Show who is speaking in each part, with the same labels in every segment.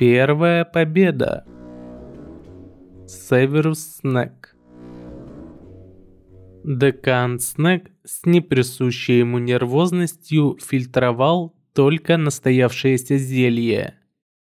Speaker 1: Первая победа. Северус Снег. Декан Снег с неприсущей ему нервозностью фильтровал только настоявшееся зелье.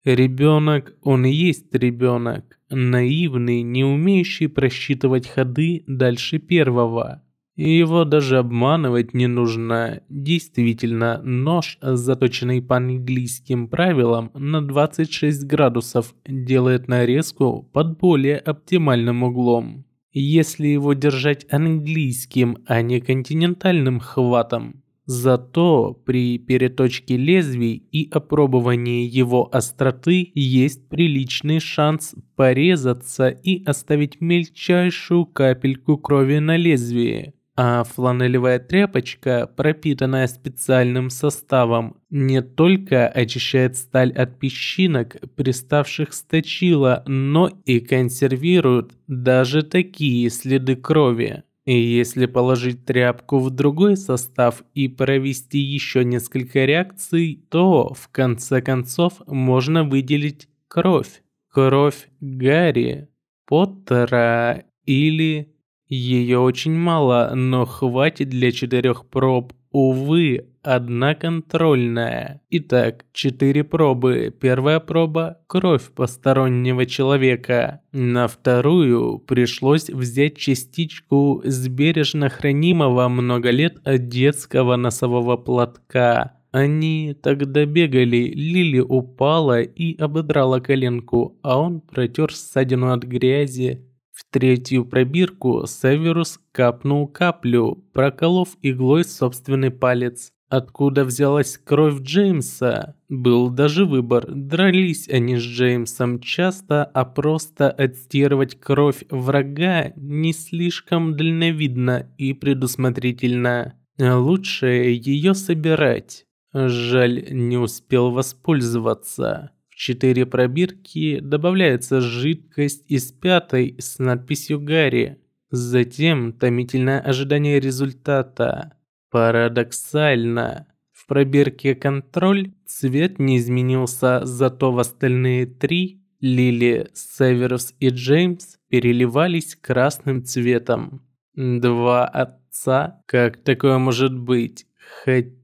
Speaker 1: Ребенок, он и есть ребенок, наивный, не умеющий просчитывать ходы дальше первого. Его даже обманывать не нужно. Действительно, нож, заточенный по английским правилам на 26 градусов, делает нарезку под более оптимальным углом. Если его держать английским, а не континентальным хватом. Зато при переточке лезвий и опробовании его остроты есть приличный шанс порезаться и оставить мельчайшую капельку крови на лезвии а фланелевая тряпочка, пропитанная специальным составом, не только очищает сталь от песчинок, приставших с точила, но и консервирует даже такие следы крови. И если положить тряпку в другой состав и провести еще несколько реакций, то в конце концов можно выделить кровь. Кровь Гарри Поттера или ее очень мало, но хватит для четырех проб. Увы, одна контрольная. Итак, четыре пробы. Первая проба – кровь постороннего человека. На вторую пришлось взять частичку с бережно хранимого много лет детского носового платка. Они тогда бегали, Лили упала и ободрала коленку, а он протер ссадину от грязи. В третью пробирку Северус капнул каплю, проколов иглой собственный палец. Откуда взялась кровь Джеймса? Был даже выбор. Дрались они с Джеймсом часто, а просто отстирывать кровь врага не слишком дальновидно и предусмотрительно. Лучше ее собирать. Жаль, не успел воспользоваться четыре пробирки добавляется жидкость из пятой с надписью «Гарри». Затем томительное ожидание результата. Парадоксально. В пробирке «Контроль» цвет не изменился, зато в остальные три Лили, Северус и Джеймс переливались красным цветом. Два отца? Как такое может быть? Хотя,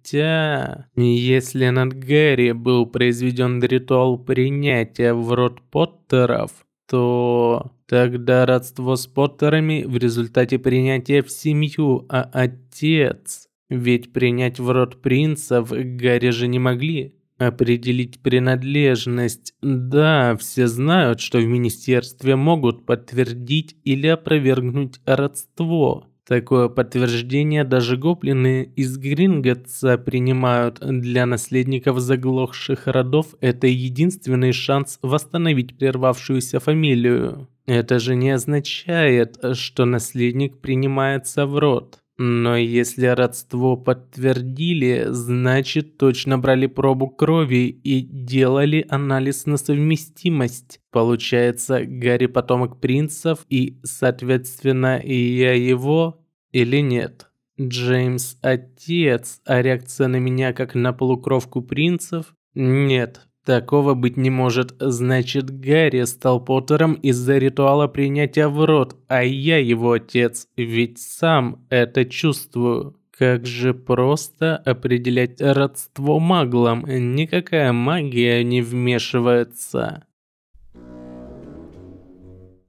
Speaker 1: если над Гэри был произведен ритуал принятия в род Поттеров, то тогда родство с Поттерами в результате принятия в семью, а отец... Ведь принять в род принцев Гарри же не могли. Определить принадлежность. Да, все знают, что в министерстве могут подтвердить или опровергнуть родство. Такое подтверждение даже гоблины из Гринготса принимают. Для наследников заглохших родов это единственный шанс восстановить прервавшуюся фамилию. Это же не означает, что наследник принимается в род. Но если родство подтвердили, значит точно брали пробу крови и делали анализ на совместимость. Получается, Гарри потомок принцев и, соответственно, и я его или нет? Джеймс отец, а реакция на меня как на полукровку принцев? Нет, Такого быть не может. Значит, Гарри стал Поттером из-за ритуала принятия в рот, а я его отец, ведь сам это чувствую. Как же просто определять родство маглам, никакая магия не вмешивается.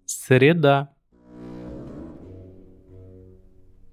Speaker 1: Среда.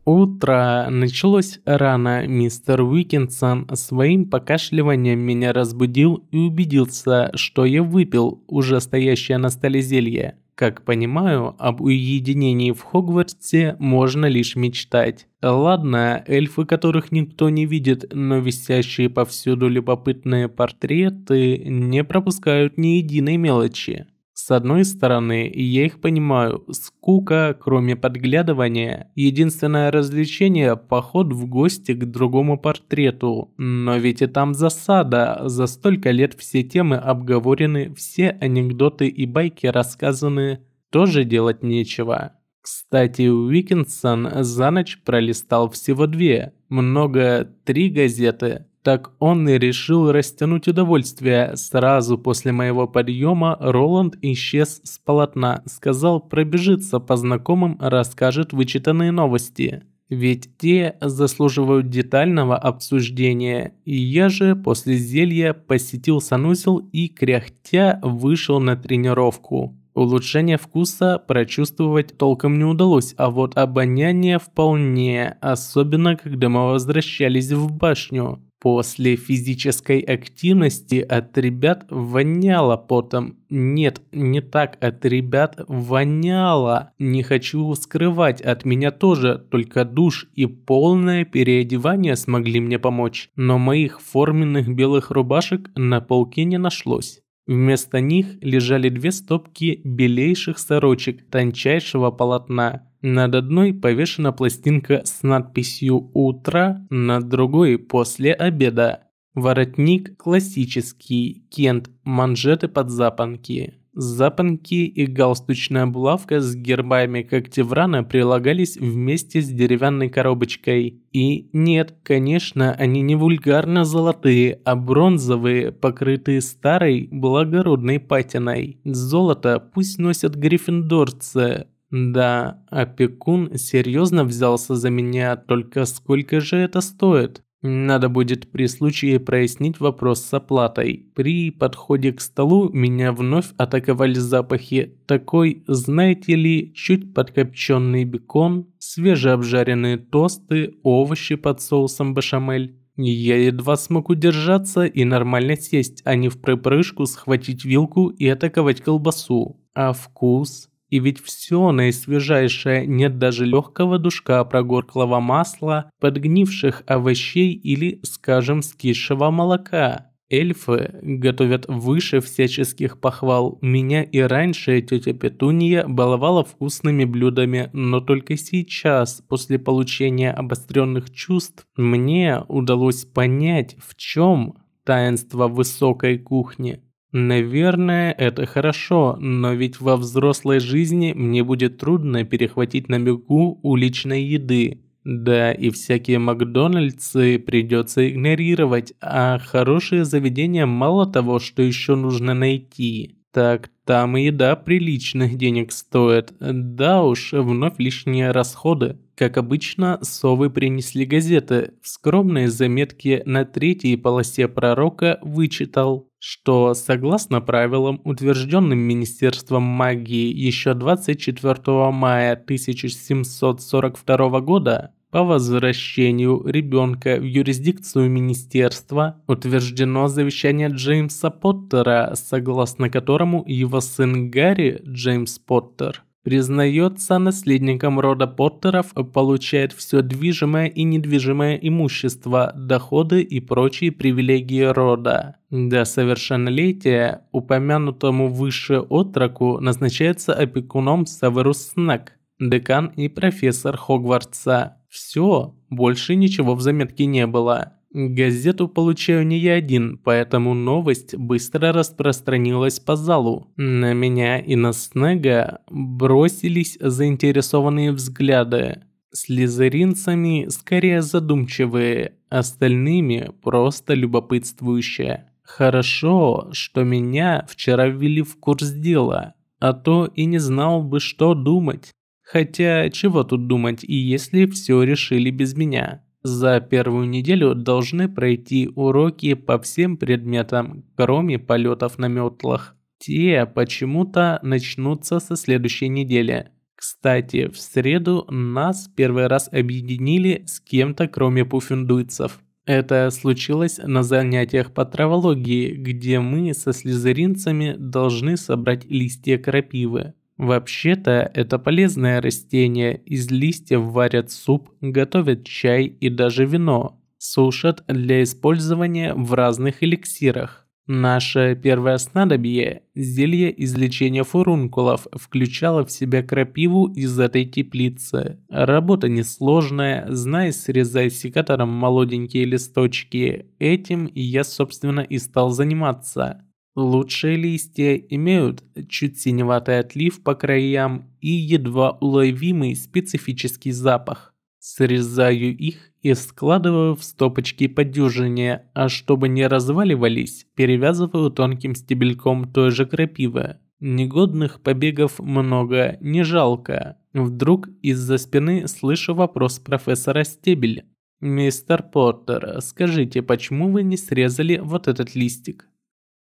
Speaker 1: Утро началось рано. Мистер Уикинсон своим покашливанием меня разбудил и убедился, что я выпил уже стоящее на столе зелье. Как понимаю, об уединении в Хогвартсе можно лишь мечтать. Ладно, эльфы, которых никто не видит, но висящие повсюду любопытные портреты не пропускают ни единой мелочи. С одной стороны, я их понимаю, скука, кроме подглядывания, единственное развлечение – поход в гости к другому портрету. Но ведь и там засада, за столько лет все темы обговорены, все анекдоты и байки рассказаны, тоже делать нечего. Кстати, Уикенсон за ночь пролистал всего две, много три газеты. Так он и решил растянуть удовольствие. Сразу после моего подъема Роланд исчез с полотна, сказал пробежится по знакомым, расскажет вычитанные новости. Ведь те заслуживают детального обсуждения, и я же после зелья посетил санузел и кряхтя вышел на тренировку. Улучшение вкуса прочувствовать толком не удалось, а вот обоняние вполне, особенно когда мы возвращались в башню. После физической активности от ребят воняло потом. Нет, не так, от ребят воняло. Не хочу скрывать, от меня тоже, только душ и полное переодевание смогли мне помочь. Но моих форменных белых рубашек на полке не нашлось. Вместо них лежали две стопки белейших сорочек тончайшего полотна. Над одной повешена пластинка с надписью «Утро», над другой «После обеда». Воротник классический, кент, манжеты под запонки. Запонки и галстучная булавка с гербами Когтеврана прилагались вместе с деревянной коробочкой. И нет, конечно, они не вульгарно золотые, а бронзовые, покрытые старой благородной патиной. Золото пусть носят гриффиндорцы. Да, опекун серьезно взялся за меня, только сколько же это стоит? Надо будет при случае прояснить вопрос с оплатой. При подходе к столу меня вновь атаковали запахи. Такой, знаете ли, чуть подкопченный бекон, свежеобжаренные тосты, овощи под соусом бешамель. Я едва смог удержаться и нормально сесть, а не в припрыжку схватить вилку и атаковать колбасу. А вкус? И ведь все наисвежайшее, нет даже легкого душка прогорклого масла, подгнивших овощей или, скажем, скисшего молока. Эльфы готовят выше всяческих похвал. Меня и раньше тетя Петуния баловала вкусными блюдами, но только сейчас, после получения обостренных чувств, мне удалось понять, в чем таинство высокой кухни. Наверное, это хорошо, но ведь во взрослой жизни мне будет трудно перехватить на бегу уличной еды. Да, и всякие Макдональдсы придется игнорировать, а хорошие заведения мало того, что еще нужно найти. Так, там и еда приличных денег стоит. Да уж, вновь лишние расходы. Как обычно, совы принесли газеты. В скромной заметке на третьей полосе пророка вычитал что, согласно правилам, утвержденным Министерством магии еще 24 мая 1742 года, по возвращению ребенка в юрисдикцию министерства утверждено завещание Джеймса Поттера, согласно которому его сын Гарри Джеймс Поттер признается наследником рода Поттеров, получает все движимое и недвижимое имущество, доходы и прочие привилегии рода. До совершеннолетия упомянутому выше отроку назначается опекуном Северус Снег, декан и профессор Хогвартса. Все, больше ничего в заметке не было. Газету получаю не я один, поэтому новость быстро распространилась по залу. На меня и на Снега бросились заинтересованные взгляды. Слизеринцами скорее задумчивые, остальными просто любопытствующие. Хорошо, что меня вчера ввели в курс дела, а то и не знал бы, что думать. Хотя, чего тут думать, и если все решили без меня. За первую неделю должны пройти уроки по всем предметам, кроме полетов на метлах. Те почему-то начнутся со следующей недели. Кстати, в среду нас первый раз объединили с кем-то, кроме пуффиндуйцев. Это случилось на занятиях по травологии, где мы со слезеринцами должны собрать листья крапивы. Вообще-то это полезное растение, из листьев варят суп, готовят чай и даже вино, сушат для использования в разных эликсирах. Наше первое снадобье, зелье излечения фурункулов, включало в себя крапиву из этой теплицы. Работа несложная, знай, срезай секатором молоденькие листочки. Этим я, собственно, и стал заниматься. Лучшие листья имеют чуть синеватый отлив по краям и едва уловимый специфический запах. Срезаю их и складываю в стопочки по дюжине, а чтобы не разваливались, перевязываю тонким стебельком той же крапивы. Негодных побегов много, не жалко. Вдруг из-за спины слышу вопрос профессора Стебель. «Мистер Поттер, скажите, почему вы не срезали вот этот листик?»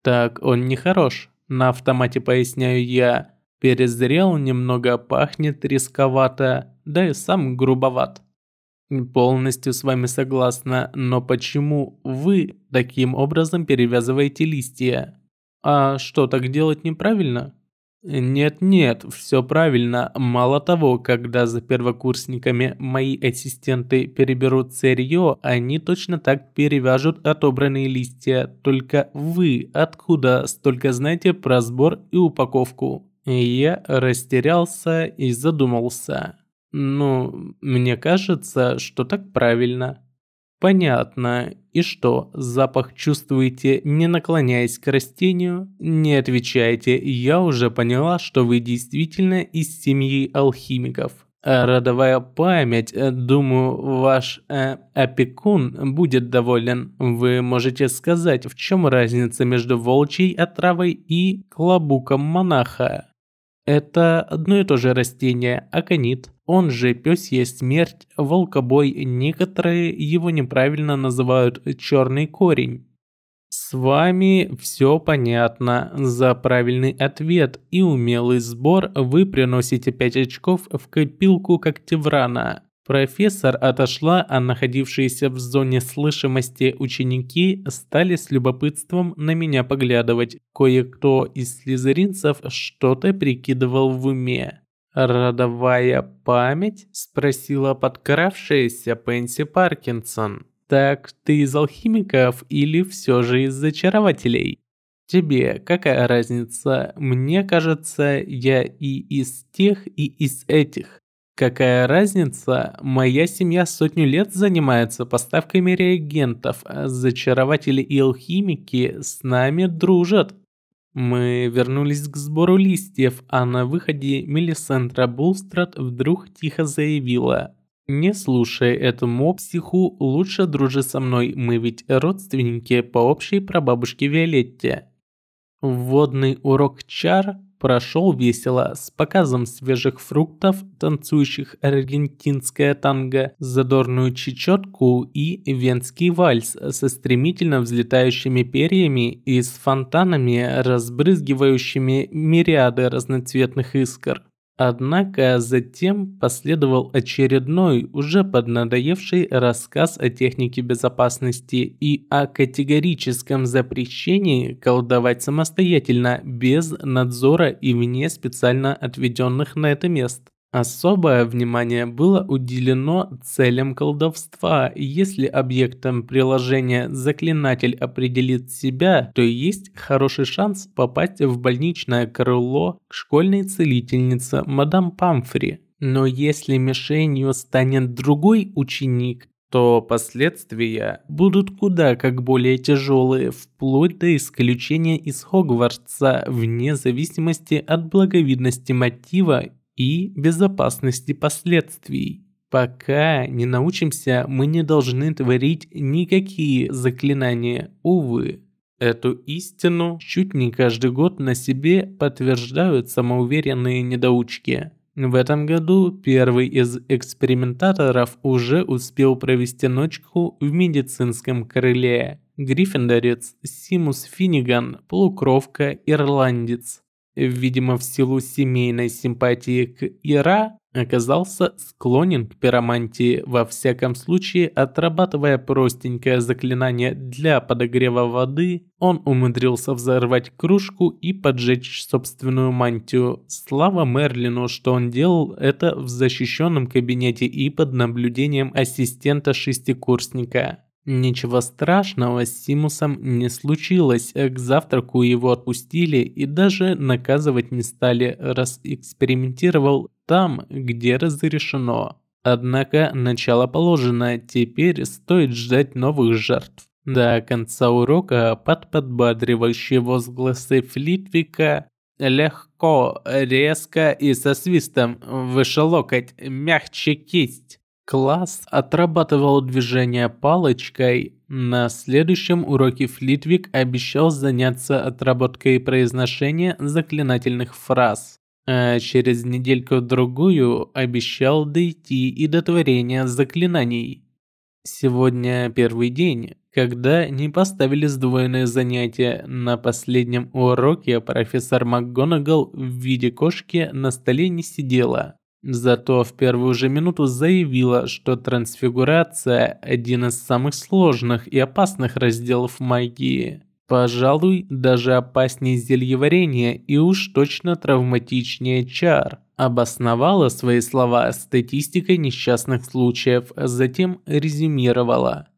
Speaker 1: «Так он не хорош», на автомате поясняю я. Перезрел немного, пахнет рисковато, да и сам грубоват. Полностью с вами согласна, но почему вы таким образом перевязываете листья? А что, так делать неправильно? Нет-нет, все правильно. Мало того, когда за первокурсниками мои ассистенты переберут сырье, они точно так перевяжут отобранные листья. Только вы откуда столько знаете про сбор и упаковку? Я растерялся и задумался. Ну, мне кажется, что так правильно. Понятно. И что, запах чувствуете, не наклоняясь к растению? Не отвечайте, я уже поняла, что вы действительно из семьи алхимиков. А родовая память, э, думаю, ваш э, опекун будет доволен. Вы можете сказать, в чем разница между волчьей отравой и клобуком монаха? Это одно и то же растение, аконит. Он же пёсья смерть, волкобой, некоторые его неправильно называют черный корень. С вами все понятно. За правильный ответ и умелый сбор вы приносите 5 очков в копилку Когтеврана. Профессор отошла, а находившиеся в зоне слышимости ученики стали с любопытством на меня поглядывать. Кое-кто из слизеринцев что-то прикидывал в уме. «Родовая память?» – спросила подкравшаяся Пенси Паркинсон. «Так ты из алхимиков или все же из зачарователей?» «Тебе какая разница? Мне кажется, я и из тех, и из этих. Какая разница? Моя семья сотню лет занимается поставками реагентов, зачарователи и алхимики с нами дружат. Мы вернулись к сбору листьев, а на выходе Мелисентра Булстрат вдруг тихо заявила. «Не слушай эту мопсиху, лучше дружи со мной, мы ведь родственники по общей прабабушке Виолетте». Вводный урок чар прошел весело, с показом свежих фруктов, танцующих аргентинское танго, задорную чечетку и венский вальс со стремительно взлетающими перьями и с фонтанами, разбрызгивающими мириады разноцветных искр. Однако затем последовал очередной, уже поднадоевший рассказ о технике безопасности и о категорическом запрещении колдовать самостоятельно, без надзора и вне специально отведенных на это мест. Особое внимание было уделено целям колдовства. Если объектом приложения заклинатель определит себя, то есть хороший шанс попасть в больничное крыло к школьной целительнице мадам Памфри. Но если мишенью станет другой ученик, то последствия будут куда как более тяжелые, вплоть до исключения из Хогвартса, вне зависимости от благовидности мотива и безопасности последствий. Пока не научимся, мы не должны творить никакие заклинания, увы. Эту истину чуть не каждый год на себе подтверждают самоуверенные недоучки. В этом году первый из экспериментаторов уже успел провести ночку в медицинском крыле. Гриффиндорец Симус Финниган, полукровка, ирландец видимо в силу семейной симпатии к Ира, оказался склонен к пиромантии, во всяком случае отрабатывая простенькое заклинание для подогрева воды, он умудрился взорвать кружку и поджечь собственную мантию. Слава Мерлину, что он делал это в защищенном кабинете и под наблюдением ассистента шестикурсника. Ничего страшного с Симусом не случилось, к завтраку его отпустили и даже наказывать не стали, раз экспериментировал там, где разрешено. Однако начало положено, теперь стоит ждать новых жертв. До конца урока под подбадривающие возгласы Флитвика легко, резко и со свистом выше локоть, мягче кисть. Класс отрабатывал движение палочкой. На следующем уроке Флитвик обещал заняться отработкой произношения заклинательных фраз. А через недельку-другую обещал дойти и до творения заклинаний. Сегодня первый день, когда не поставили сдвоенные занятия. На последнем уроке профессор МакГонагал в виде кошки на столе не сидела. Зато в первую же минуту заявила, что трансфигурация – один из самых сложных и опасных разделов магии. Пожалуй, даже опаснее зельеварения и уж точно травматичнее чар. Обосновала свои слова статистикой несчастных случаев, затем резюмировала.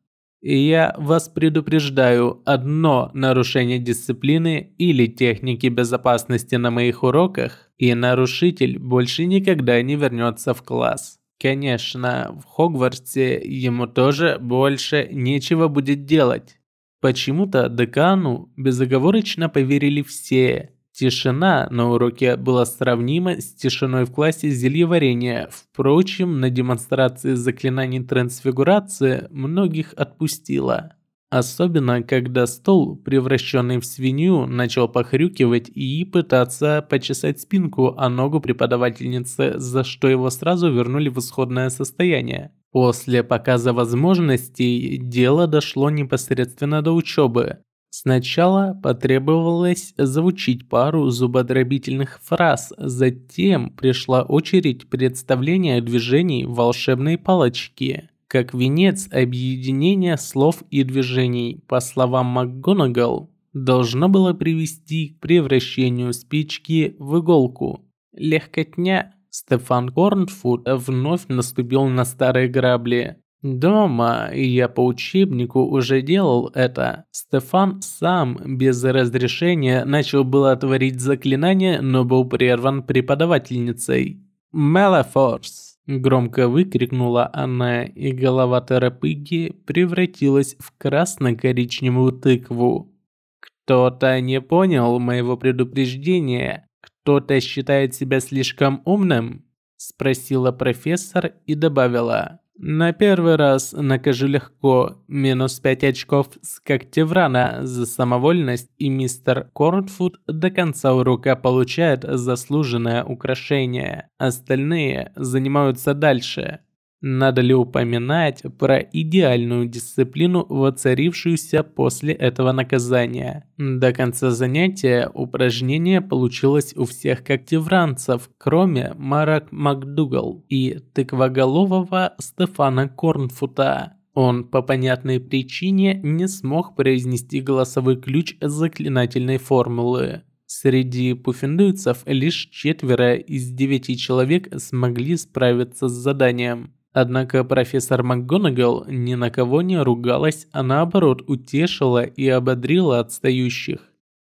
Speaker 1: Я вас предупреждаю, одно нарушение дисциплины или техники безопасности на моих уроках, и нарушитель больше никогда не вернется в класс. Конечно, в Хогвартсе ему тоже больше нечего будет делать. Почему-то декану безоговорочно поверили все, Тишина на уроке была сравнима с тишиной в классе зельеварения. Впрочем, на демонстрации заклинаний трансфигурации многих отпустила. Особенно, когда стол, превращенный в свинью, начал похрюкивать и пытаться почесать спинку о ногу преподавательницы, за что его сразу вернули в исходное состояние. После показа возможностей дело дошло непосредственно до учебы. Сначала потребовалось заучить пару зубодробительных фраз, затем пришла очередь представления движений волшебной палочки, как венец объединения слов и движений, по словам МакГонагал, должно было привести к превращению спички в иголку. Легкотня Стефан Корнфуд вновь наступил на старые грабли. Дома я по учебнику уже делал это. Стефан сам без разрешения начал было творить заклинание, но был прерван преподавательницей. «Мелефорс!» Громко выкрикнула она, и голова Терапыги превратилась в красно-коричневую тыкву. «Кто-то не понял моего предупреждения? Кто-то считает себя слишком умным?» Спросила профессор и добавила. На первый раз накажу легко, минус 5 очков с Когтеврана за самовольность, и мистер Корнфуд до конца урока получает заслуженное украшение. Остальные занимаются дальше. Надо ли упоминать про идеальную дисциплину, воцарившуюся после этого наказания? До конца занятия упражнение получилось у всех когтевранцев, кроме Марак МакДугал и тыквоголового Стефана Корнфута. Он по понятной причине не смог произнести голосовой ключ заклинательной формулы. Среди пуффендуйцев лишь четверо из девяти человек смогли справиться с заданием. Однако профессор МакГонагал ни на кого не ругалась, а наоборот утешила и ободрила отстающих.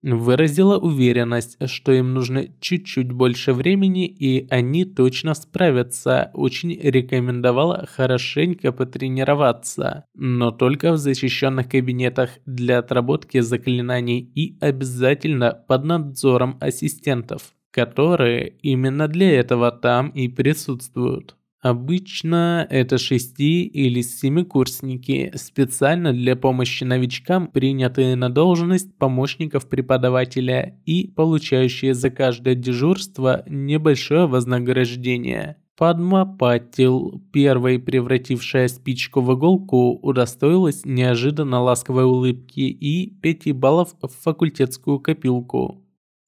Speaker 1: Выразила уверенность, что им нужно чуть-чуть больше времени и они точно справятся. Очень рекомендовала хорошенько потренироваться, но только в защищенных кабинетах для отработки заклинаний и обязательно под надзором ассистентов, которые именно для этого там и присутствуют. Обычно это шести- или семикурсники, специально для помощи новичкам, принятые на должность помощников преподавателя и получающие за каждое дежурство небольшое вознаграждение. Падма Паттил, первой превратившая спичку в иголку, удостоилась неожиданно ласковой улыбки и 5 баллов в факультетскую копилку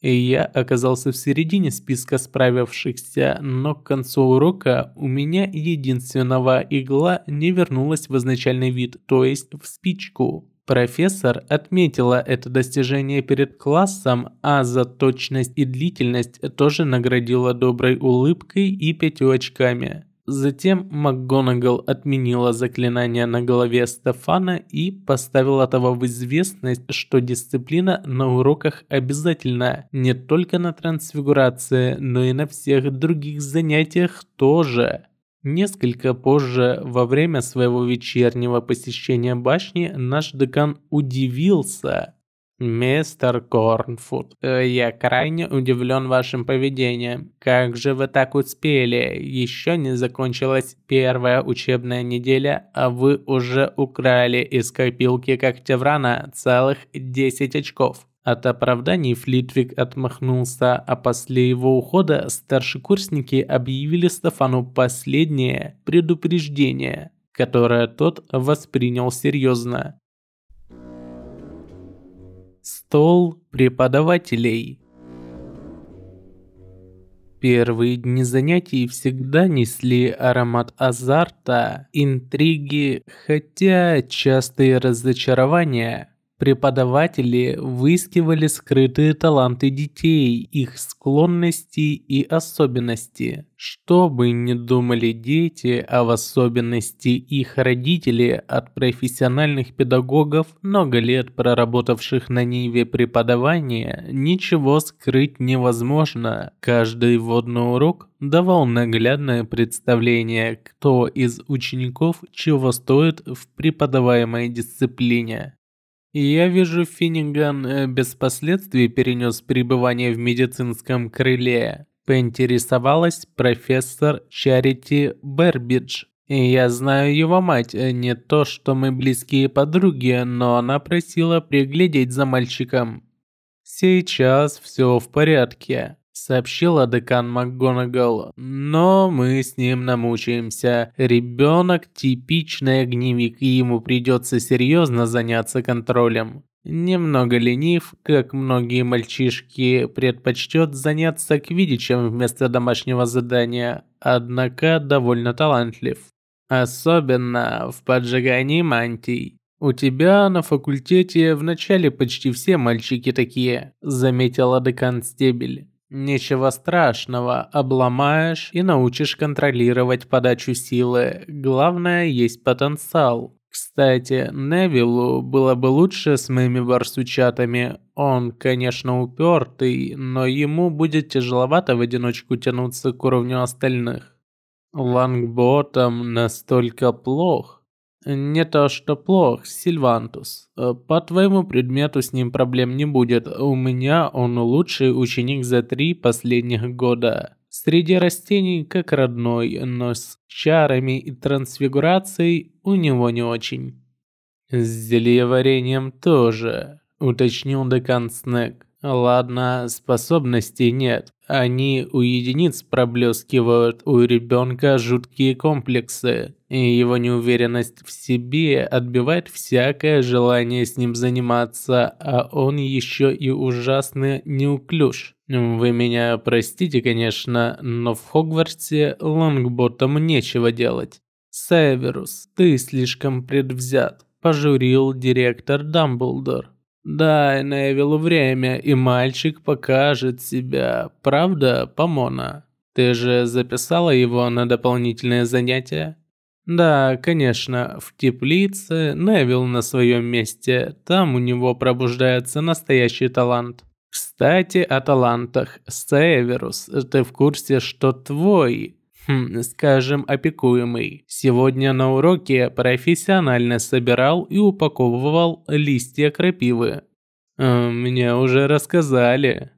Speaker 1: и я оказался в середине списка справившихся, но к концу урока у меня единственного игла не вернулась в изначальный вид, то есть в спичку. Профессор отметила это достижение перед классом, а за точность и длительность тоже наградила доброй улыбкой и пятью очками. Затем МакГонагал отменила заклинание на голове Стефана и поставила того в известность, что дисциплина на уроках обязательна не только на трансфигурации, но и на всех других занятиях тоже. Несколько позже, во время своего вечернего посещения башни, наш декан удивился, Мистер Корнфуд, э, я крайне удивлен вашим поведением. Как же вы так успели? Еще не закончилась первая учебная неделя, а вы уже украли из копилки Когтеврана целых 10 очков. От оправданий Флитвик отмахнулся, а после его ухода старшекурсники объявили Стефану последнее предупреждение, которое тот воспринял серьезно. Стол преподавателей. Первые дни занятий всегда несли аромат азарта, интриги, хотя частые разочарования – Преподаватели выискивали скрытые таланты детей, их склонности и особенности. Что бы ни думали дети, а в особенности их родители от профессиональных педагогов, много лет проработавших на ниве преподавания, ничего скрыть невозможно. Каждый водный урок давал наглядное представление, кто из учеников чего стоит в преподаваемой дисциплине. Я вижу, Финниган э, без последствий перенес пребывание в медицинском крыле. Поинтересовалась профессор Чарити Бербидж. Я знаю его мать, э, не то что мы близкие подруги, но она просила приглядеть за мальчиком. Сейчас все в порядке сообщила декан МакГонагал. Но мы с ним намучаемся. Ребенок типичный огневик, и ему придется серьезно заняться контролем. Немного ленив, как многие мальчишки, предпочтет заняться квидичем вместо домашнего задания, однако довольно талантлив. Особенно в поджигании мантий. «У тебя на факультете вначале почти все мальчики такие», заметила декан Стебель. Ничего страшного, обломаешь и научишь контролировать подачу силы. Главное, есть потенциал. Кстати, Невилу было бы лучше с моими барсучатами. Он, конечно, упертый, но ему будет тяжеловато в одиночку тянуться к уровню остальных. Лангботом настолько плох. Не то что плох, Сильвантус. Э, по твоему предмету с ним проблем не будет. У меня он лучший ученик за три последних года. Среди растений как родной, но с чарами и трансфигурацией у него не очень. С зельеварением тоже, уточнил декан Снег. Ладно, способностей нет. Они у единиц проблескивают, у ребенка жуткие комплексы, и его неуверенность в себе отбивает всякое желание с ним заниматься, а он еще и ужасно неуклюж. Вы меня простите, конечно, но в Хогвартсе Лонгботому нечего делать. Северус, ты слишком предвзят, пожурил директор Дамблдор. Дай Невилу время, и мальчик покажет себя. Правда, Помона? Ты же записала его на дополнительные занятия? Да, конечно, в теплице Невил на своем месте. Там у него пробуждается настоящий талант. Кстати, о талантах. Северус, ты в курсе, что твой хм, скажем, опекуемый. Сегодня на уроке профессионально собирал и упаковывал листья крапивы. Э, мне уже рассказали.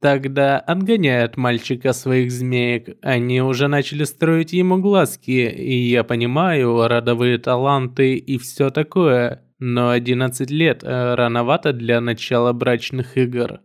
Speaker 1: Тогда отгоняй от мальчика своих змеек. Они уже начали строить ему глазки, и я понимаю, родовые таланты и все такое. Но 11 лет э, рановато для начала брачных игр.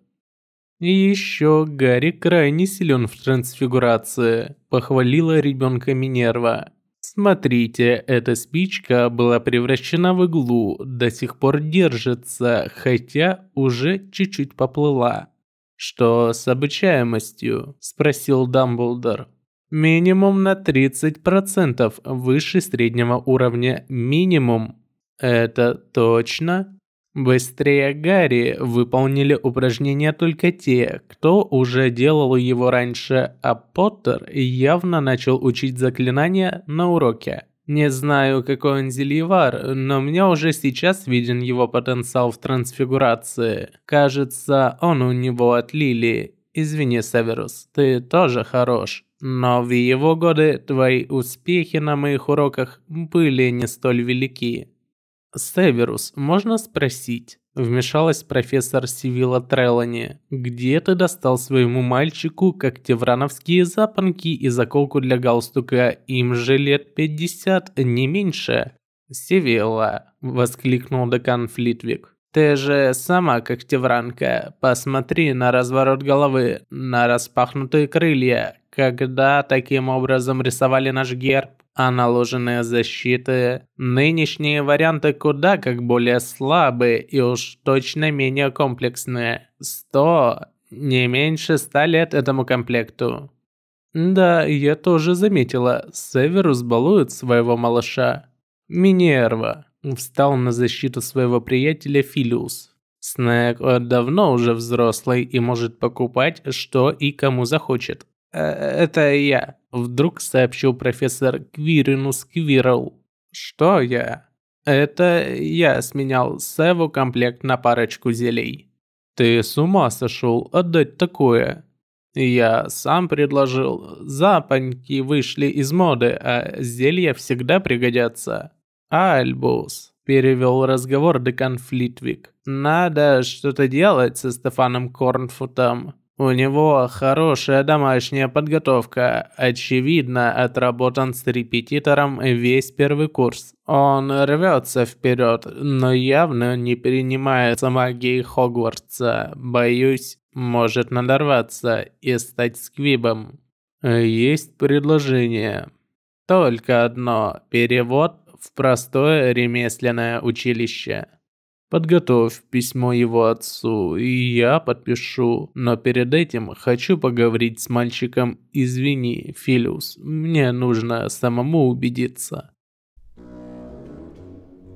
Speaker 1: И еще Гарри крайне силен в трансфигурации, похвалила ребенка Минерва. Смотрите, эта спичка была превращена в иглу, до сих пор держится, хотя уже чуть-чуть поплыла. Что с обучаемостью? спросил Дамблдор. Минимум на 30% выше среднего уровня, минимум. Это точно? Быстрее Гарри выполнили упражнение только те, кто уже делал его раньше, а Поттер явно начал учить заклинания на уроке. Не знаю, какой он зельевар, но мне уже сейчас виден его потенциал в трансфигурации. Кажется, он у него от Лили. Извини, Северус, ты тоже хорош. Но в его годы твои успехи на моих уроках были не столь велики. «Северус, можно спросить?» Вмешалась профессор Сивила Трелани. «Где ты достал своему мальчику когтеврановские запонки и заколку для галстука? Им же лет пятьдесят, не меньше». «Сивилла», – воскликнул декан Флитвик. «Ты же сама когтевранка. Посмотри на разворот головы, на распахнутые крылья. Когда таким образом рисовали наш герб? А наложенные защиты. Нынешние варианты куда как более слабые и уж точно менее комплексные. Сто, не меньше ста лет этому комплекту. Да, я тоже заметила, Северус балует своего малыша. Минерва встал на защиту своего приятеля Филиус. Снег давно уже взрослый и может покупать, что и кому захочет. Э, это я. Вдруг сообщил профессор Квиринус Квирл. Что я? Это я сменял Севу комплект на парочку зелий. Ты с ума сошел отдать такое? Я сам предложил. Запоньки вышли из моды, а зелья всегда пригодятся. Альбус, перевел разговор декан Флитвик. Надо что-то делать со Стефаном Корнфутом. У него хорошая домашняя подготовка, очевидно, отработан с репетитором весь первый курс. Он рвется вперед, но явно не перенимается магией Хогвартса. Боюсь, может надорваться и стать сквибом. Есть предложение. Только одно – перевод в простое ремесленное училище. Подготовь письмо его отцу, и я подпишу. Но перед этим хочу поговорить с мальчиком. Извини, Филиус, мне нужно самому убедиться.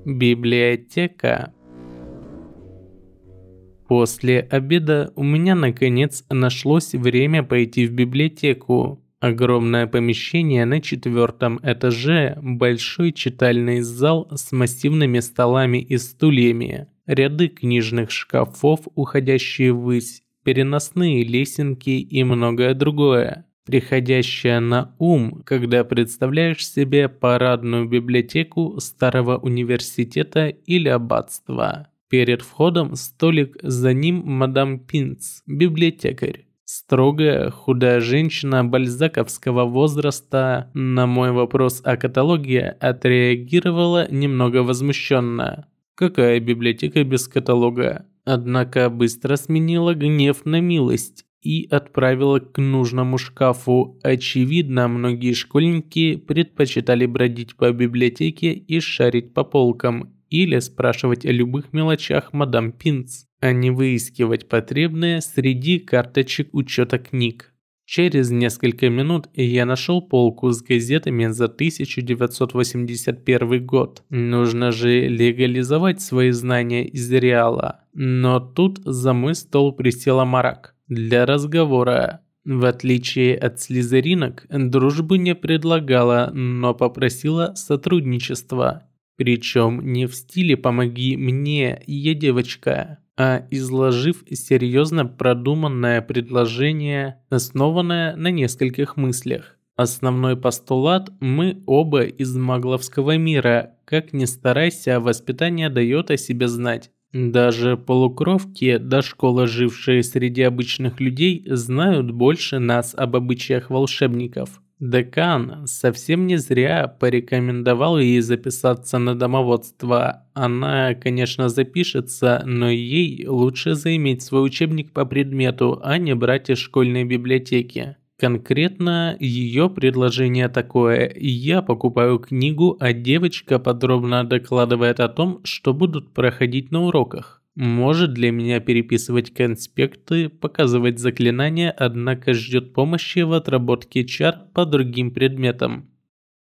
Speaker 1: Библиотека. После обеда у меня наконец нашлось время пойти в библиотеку. Огромное помещение на четвертом этаже, большой читальный зал с массивными столами и стульями, ряды книжных шкафов, уходящие ввысь, переносные лесенки и многое другое, приходящее на ум, когда представляешь себе парадную библиотеку старого университета или аббатства. Перед входом столик, за ним мадам Пинц, библиотекарь. Строгая, худая женщина бальзаковского возраста на мой вопрос о каталоге отреагировала немного возмущенно. Какая библиотека без каталога? Однако быстро сменила гнев на милость и отправила к нужному шкафу. Очевидно, многие школьники предпочитали бродить по библиотеке и шарить по полкам или спрашивать о любых мелочах мадам Пинц а не выискивать потребное среди карточек учета книг. Через несколько минут я нашел полку с газетами за 1981 год. Нужно же легализовать свои знания из реала. Но тут за мой стол присела Марак для разговора. В отличие от слизеринок, дружбы не предлагала, но попросила сотрудничества. Причем не в стиле «помоги мне, я девочка», а изложив серьезно продуманное предложение, основанное на нескольких мыслях. Основной постулат «мы оба из магловского мира», как ни старайся, воспитание дает о себе знать. Даже полукровки, до школы жившие среди обычных людей, знают больше нас об обычаях волшебников. Декан совсем не зря порекомендовал ей записаться на домоводство. Она, конечно, запишется, но ей лучше заиметь свой учебник по предмету, а не брать из школьной библиотеки. Конкретно ее предложение такое. Я покупаю книгу, а девочка подробно докладывает о том, что будут проходить на уроках. Может для меня переписывать конспекты, показывать заклинания, однако ждет помощи в отработке чар по другим предметам.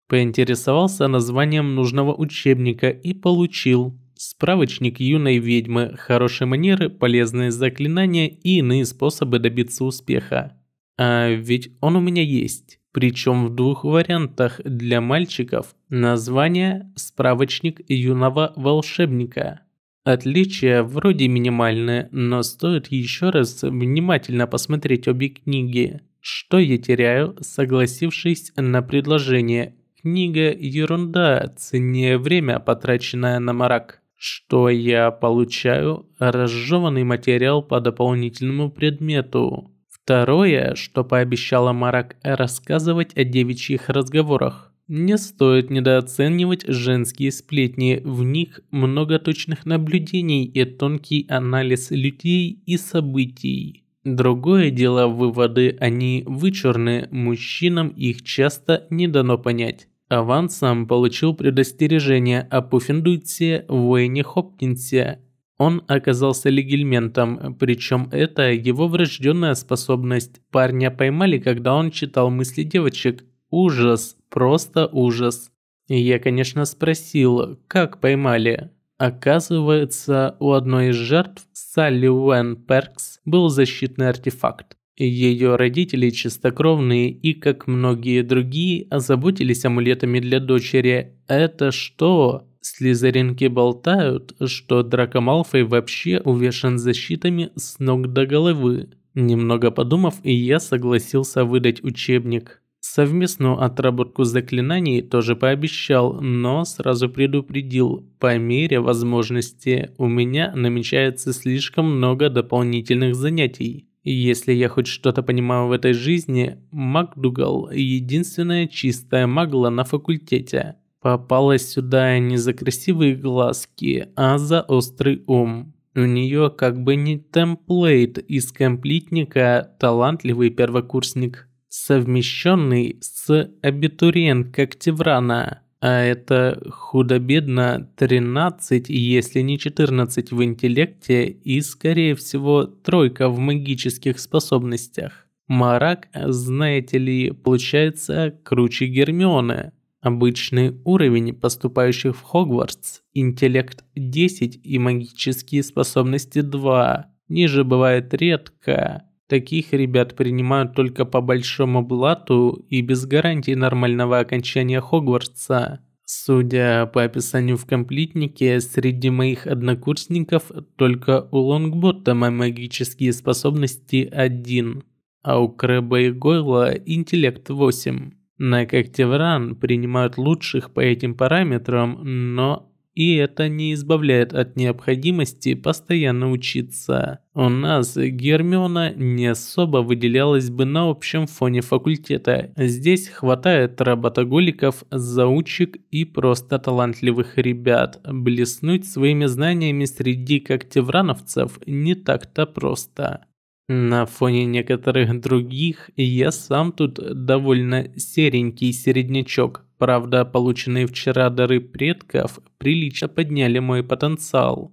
Speaker 1: Поинтересовался названием нужного учебника и получил. Справочник юной ведьмы, хорошие манеры, полезные заклинания и иные способы добиться успеха. А ведь он у меня есть. Причем в двух вариантах для мальчиков. Название «Справочник юного волшебника». Отличия вроде минимальные, но стоит еще раз внимательно посмотреть обе книги. Что я теряю, согласившись на предложение? Книга ерунда, ценнее время, потраченное на марак. что я получаю разжеванный материал по дополнительному предмету. Второе, что пообещала Марак рассказывать о девичьих разговорах. Не стоит недооценивать женские сплетни, в них много точных наблюдений и тонкий анализ людей и событий. Другое дело выводы, они вычурны, мужчинам их часто не дано понять. Авансом получил предостережение о Пуффендуйте Уэйне Хопкинсе. Он оказался легельментом, причем это его врожденная способность. Парня поймали, когда он читал мысли девочек. Ужас, просто ужас. И я, конечно, спросил, как поймали. Оказывается, у одной из жертв, Салли Уэн Перкс, был защитный артефакт. Ее родители чистокровные и, как многие другие, озаботились амулетами для дочери. Это что? Слизеринки болтают, что Драко Малфой вообще увешан защитами с ног до головы. Немного подумав, я согласился выдать учебник. Совместную отработку заклинаний тоже пообещал, но сразу предупредил, по мере возможности у меня намечается слишком много дополнительных занятий. Если я хоть что-то понимаю в этой жизни, МакДугал – единственная чистая магла на факультете. Попалась сюда не за красивые глазки, а за острый ум. У нее как бы не темплейт из комплитника талантливый первокурсник, совмещенный с абитуриенткой Ктеврана. А это худо-бедно 13, если не 14 в интеллекте и, скорее всего, тройка в магических способностях. Марак, знаете ли, получается круче Гермионы. Обычный уровень поступающих в Хогвартс – интеллект 10 и магические способности 2. Ниже бывает редко. Таких ребят принимают только по большому блату и без гарантии нормального окончания Хогвартса. Судя по описанию в комплитнике, среди моих однокурсников только у Лонгботтома магические способности 1, а у Крэба и Гойла интеллект 8. На Когтевран принимают лучших по этим параметрам, но и это не избавляет от необходимости постоянно учиться. У нас Гермиона не особо выделялась бы на общем фоне факультета. Здесь хватает работоголиков, заучек и просто талантливых ребят. Блеснуть своими знаниями среди когтеврановцев не так-то просто. На фоне некоторых других я сам тут довольно серенький середнячок. Правда, полученные вчера дары предков прилично подняли мой потенциал.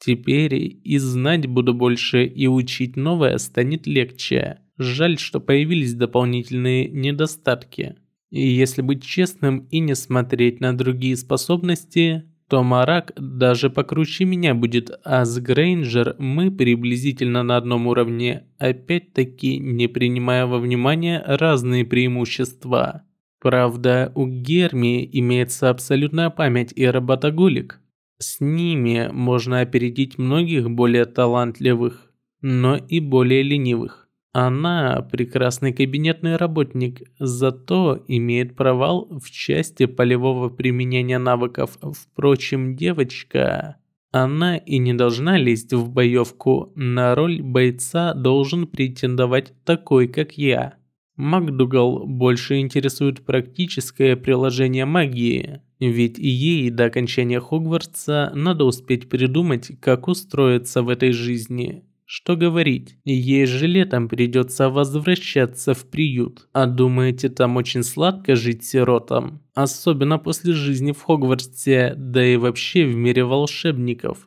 Speaker 1: Теперь и знать буду больше, и учить новое станет легче. Жаль, что появились дополнительные недостатки. И если быть честным и не смотреть на другие способности, то Марак даже покруче меня будет, а с Грейнджер мы приблизительно на одном уровне, опять-таки не принимая во внимание разные преимущества. Правда, у Герми имеется абсолютная память и работоголик. С ними можно опередить многих более талантливых, но и более ленивых. Она прекрасный кабинетный работник, зато имеет провал в части полевого применения навыков. Впрочем, девочка, она и не должна лезть в боевку. На роль бойца должен претендовать такой, как я. МакДугал больше интересует практическое приложение магии, ведь ей до окончания Хогвартса надо успеть придумать, как устроиться в этой жизни. Что говорить, ей же летом придется возвращаться в приют. А думаете, там очень сладко жить сиротам? Особенно после жизни в Хогвартсе, да и вообще в мире волшебников.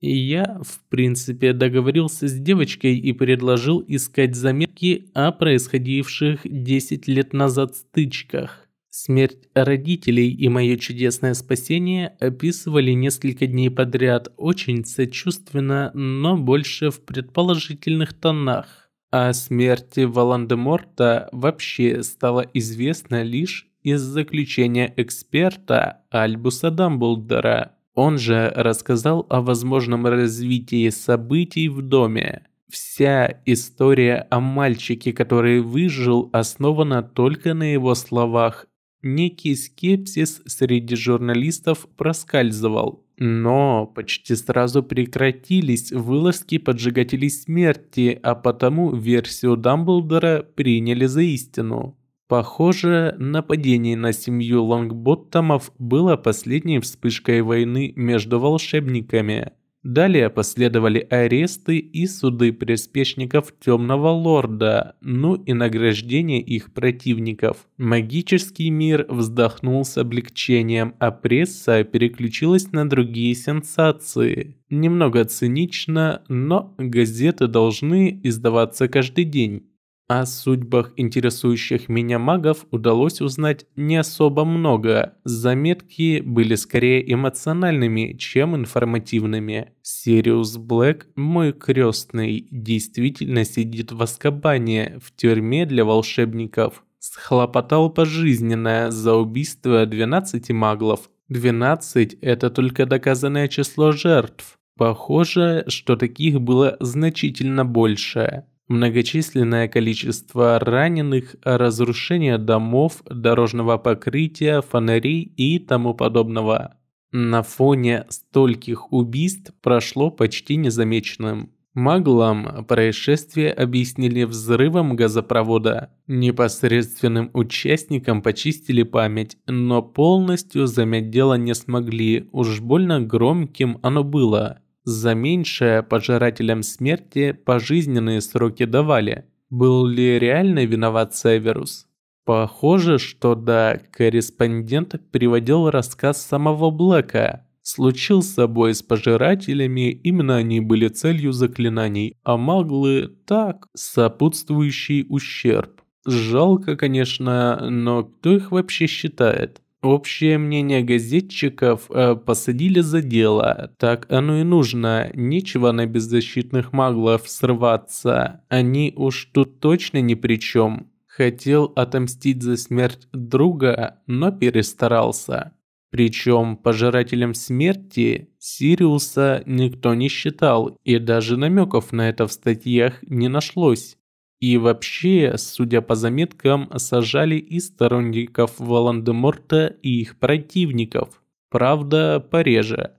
Speaker 1: И я, в принципе, договорился с девочкой и предложил искать заметки о происходивших 10 лет назад стычках. Смерть родителей и мое чудесное спасение описывали несколько дней подряд очень сочувственно, но больше в предположительных тонах. О смерти Волан-де-Морта вообще стало известно лишь из заключения эксперта Альбуса Дамблдора он же рассказал о возможном развитии событий в доме. Вся история о мальчике, который выжил, основана только на его словах. Некий скепсис среди журналистов проскальзывал. Но почти сразу прекратились вылазки поджигателей смерти, а потому версию Дамблдора приняли за истину. Похоже, нападение на семью Лонгботтомов было последней вспышкой войны между волшебниками. Далее последовали аресты и суды приспешников Темного Лорда, ну и награждение их противников. Магический мир вздохнул с облегчением, а пресса переключилась на другие сенсации. Немного цинично, но газеты должны издаваться каждый день. О судьбах интересующих меня магов удалось узнать не особо много. Заметки были скорее эмоциональными, чем информативными. Сириус Блэк, мой крестный, действительно сидит в Аскабане, в тюрьме для волшебников. Схлопотал пожизненное за убийство 12 маглов. 12 – это только доказанное число жертв. Похоже, что таких было значительно больше многочисленное количество раненых, разрушение домов, дорожного покрытия, фонарей и тому подобного. На фоне стольких убийств прошло почти незамеченным. Маглам происшествие объяснили взрывом газопровода. Непосредственным участникам почистили память, но полностью замять дело не смогли, уж больно громким оно было. За меньшее пожирателям смерти пожизненные сроки давали. Был ли реально виноват Северус? Похоже, что да, корреспондент приводил рассказ самого Блэка. Случился бой с пожирателями, именно они были целью заклинаний, а маглы – так, сопутствующий ущерб. Жалко, конечно, но кто их вообще считает? Общее мнение газетчиков э, посадили за дело. Так оно и нужно. Нечего на беззащитных маглов срываться. Они уж тут точно ни при чем. Хотел отомстить за смерть друга, но перестарался. Причем пожирателем смерти Сириуса никто не считал, и даже намеков на это в статьях не нашлось. И вообще, судя по заметкам, сажали и сторонников Волан-де-Морта, и их противников. Правда, пореже.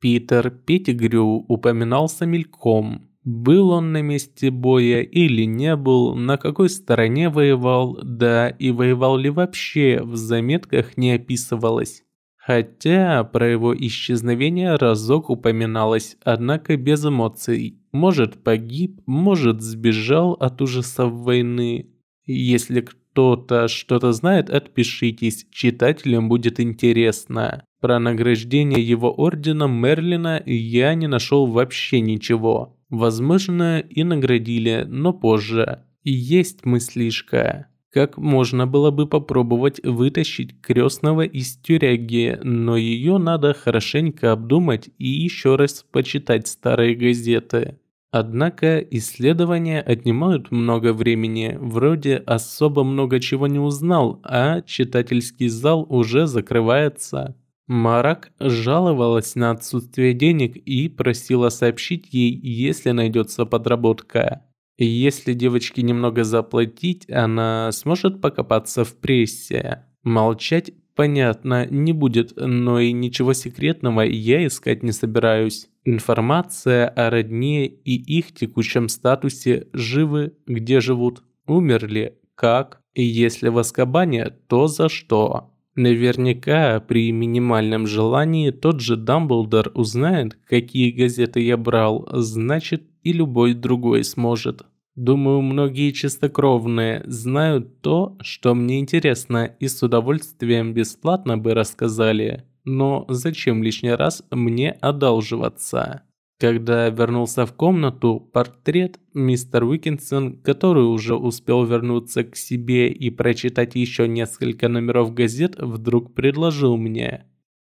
Speaker 1: Питер Петтигрю упоминался мельком. Был он на месте боя или не был, на какой стороне воевал, да и воевал ли вообще, в заметках не описывалось. Хотя про его исчезновение разок упоминалось, однако без эмоций. Может погиб, может сбежал от ужасов войны. Если кто-то что-то знает, отпишитесь, читателям будет интересно. Про награждение его орденом Мерлина я не нашел вообще ничего. Возможно и наградили, но позже. Есть мыслишка как можно было бы попробовать вытащить крестного из тюряги, но ее надо хорошенько обдумать и еще раз почитать старые газеты. Однако исследования отнимают много времени, вроде особо много чего не узнал, а читательский зал уже закрывается. Марак жаловалась на отсутствие денег и просила сообщить ей, если найдется подработка. Если девочке немного заплатить, она сможет покопаться в прессе. Молчать, понятно, не будет, но и ничего секретного я искать не собираюсь. Информация о родне и их текущем статусе, живы, где живут, умерли, как, и если в Аскабане, то за что. Наверняка при минимальном желании тот же Дамблдор узнает, какие газеты я брал, значит и любой другой сможет. Думаю, многие чистокровные знают то, что мне интересно и с удовольствием бесплатно бы рассказали. Но зачем лишний раз мне одалживаться? Когда вернулся в комнату, портрет мистер Уикинсон, который уже успел вернуться к себе и прочитать еще несколько номеров газет, вдруг предложил мне.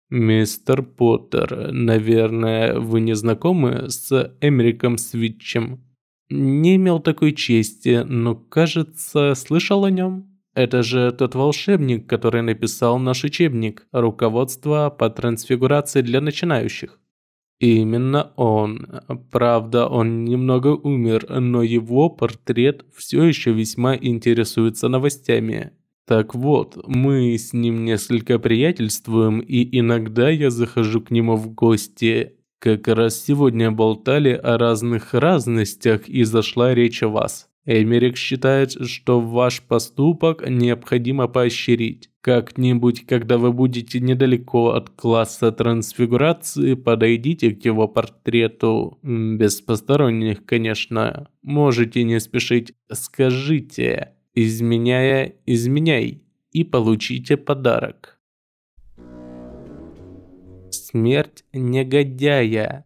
Speaker 1: «Мистер Поттер, наверное, вы не знакомы с Эмериком Свитчем?» Не имел такой чести, но, кажется, слышал о нем. Это же тот волшебник, который написал наш учебник «Руководство по трансфигурации для начинающих». Именно он. Правда, он немного умер, но его портрет все еще весьма интересуется новостями. Так вот, мы с ним несколько приятельствуем, и иногда я захожу к нему в гости. Как раз сегодня болтали о разных разностях и зашла речь о вас. Эмерик считает, что ваш поступок необходимо поощрить. Как-нибудь, когда вы будете недалеко от класса трансфигурации, подойдите к его портрету. Без посторонних, конечно. Можете не спешить. Скажите, изменяя, изменяй. И получите подарок. Смерть негодяя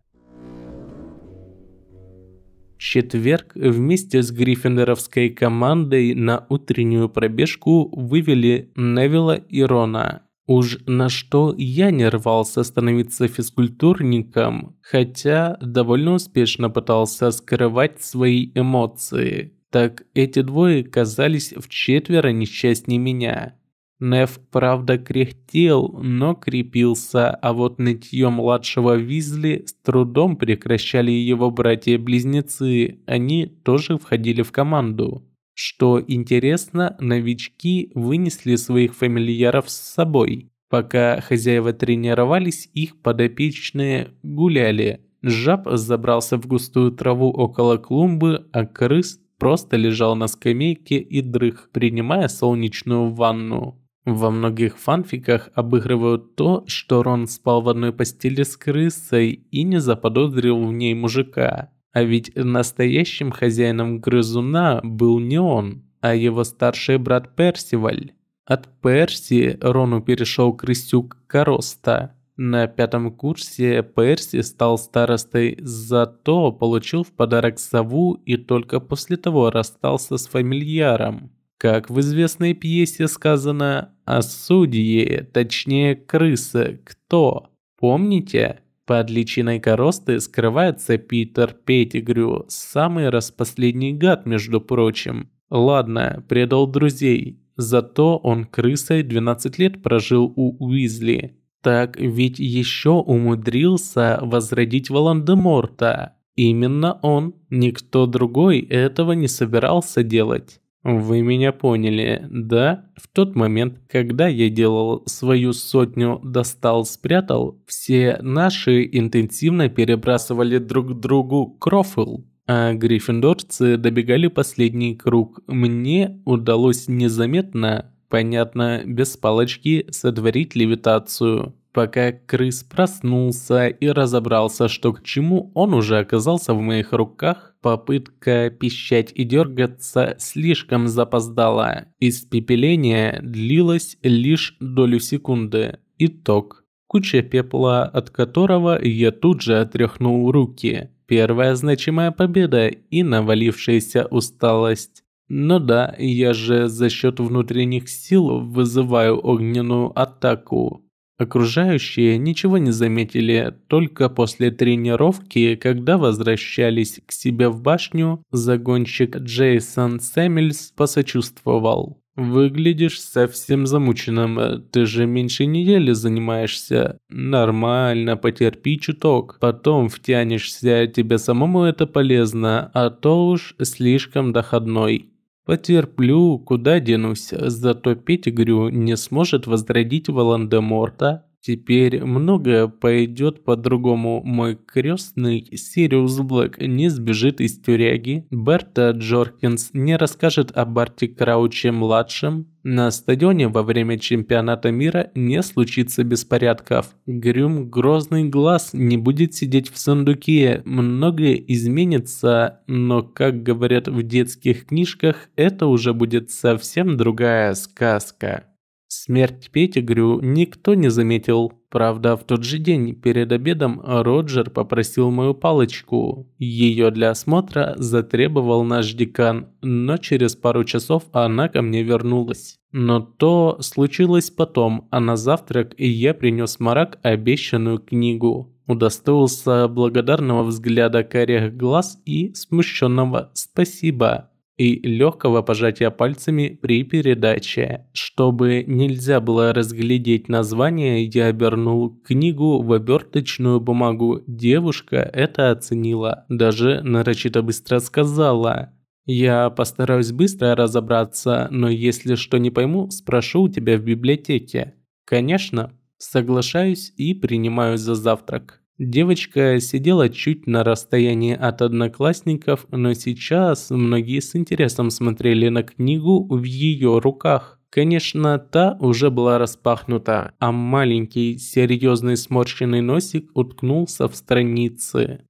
Speaker 1: четверг вместе с гриффиндоровской командой на утреннюю пробежку вывели Невилла и Рона. Уж на что я не рвался становиться физкультурником, хотя довольно успешно пытался скрывать свои эмоции. Так эти двое казались в четверо несчастнее меня. Нев, правда, кряхтел, но крепился, а вот нытье младшего Визли с трудом прекращали его братья-близнецы, они тоже входили в команду. Что интересно, новички вынесли своих фамильяров с собой. Пока хозяева тренировались, их подопечные гуляли. Жаб забрался в густую траву около клумбы, а крыс просто лежал на скамейке и дрых, принимая солнечную ванну. Во многих фанфиках обыгрывают то, что Рон спал в одной постели с крысой и не заподозрил в ней мужика. А ведь настоящим хозяином грызуна был не он, а его старший брат Персиваль. От Перси Рону перешел крысюк Короста. На пятом курсе Перси стал старостой, зато получил в подарок сову и только после того расстался с фамильяром. Как в известной пьесе сказано о судье, точнее крыса, кто? Помните? Под личиной коросты скрывается Питер Петтигрю, самый распоследний гад, между прочим. Ладно, предал друзей, зато он крысой 12 лет прожил у Уизли. Так ведь еще умудрился возродить Волан-де-Морта. Именно он, никто другой этого не собирался делать. Вы меня поняли, да? В тот момент, когда я делал свою сотню «достал-спрятал», все наши интенсивно перебрасывали друг другу крофл, а гриффиндорцы добегали последний круг. Мне удалось незаметно, понятно, без палочки, сотворить левитацию. Пока крыс проснулся и разобрался, что к чему, он уже оказался в моих руках. Попытка пищать и дергаться слишком запоздала. Испепеление длилось лишь долю секунды. Итог. Куча пепла, от которого я тут же отряхнул руки. Первая значимая победа и навалившаяся усталость. Ну да, я же за счет внутренних сил вызываю огненную атаку. Окружающие ничего не заметили, только после тренировки, когда возвращались к себе в башню, загонщик Джейсон Сэмюэльс посочувствовал. «Выглядишь совсем замученным, ты же меньше недели занимаешься. Нормально, потерпи чуток, потом втянешься, тебе самому это полезно, а то уж слишком доходной». Потерплю, куда денусь, зато Петтигрю не сможет возродить Волан-де-Морта. Теперь многое пойдет по-другому. Мой крестный Сириус Блэк не сбежит из тюряги. Берта Джоркинс не расскажет о Барти Крауче-младшем. На стадионе во время чемпионата мира не случится беспорядков. Грюм Грозный Глаз не будет сидеть в сундуке. Многое изменится, но, как говорят в детских книжках, это уже будет совсем другая сказка. Смерть Петтигрю никто не заметил. Правда, в тот же день перед обедом Роджер попросил мою палочку. Ее для осмотра затребовал наш декан, но через пару часов она ко мне вернулась. Но то случилось потом, а на завтрак я принес Марак обещанную книгу. Удостоился благодарного взгляда карих глаз и смущенного «спасибо» и легкого пожатия пальцами при передаче. Чтобы нельзя было разглядеть название, я обернул книгу в оберточную бумагу. Девушка это оценила, даже нарочито быстро сказала. Я постараюсь быстро разобраться, но если что не пойму, спрошу у тебя в библиотеке. Конечно, соглашаюсь и принимаю за завтрак. Девочка сидела чуть на расстоянии от одноклассников, но сейчас многие с интересом смотрели на книгу в ее руках. Конечно, та уже была распахнута, а маленький серьезный сморщенный носик уткнулся в страницы.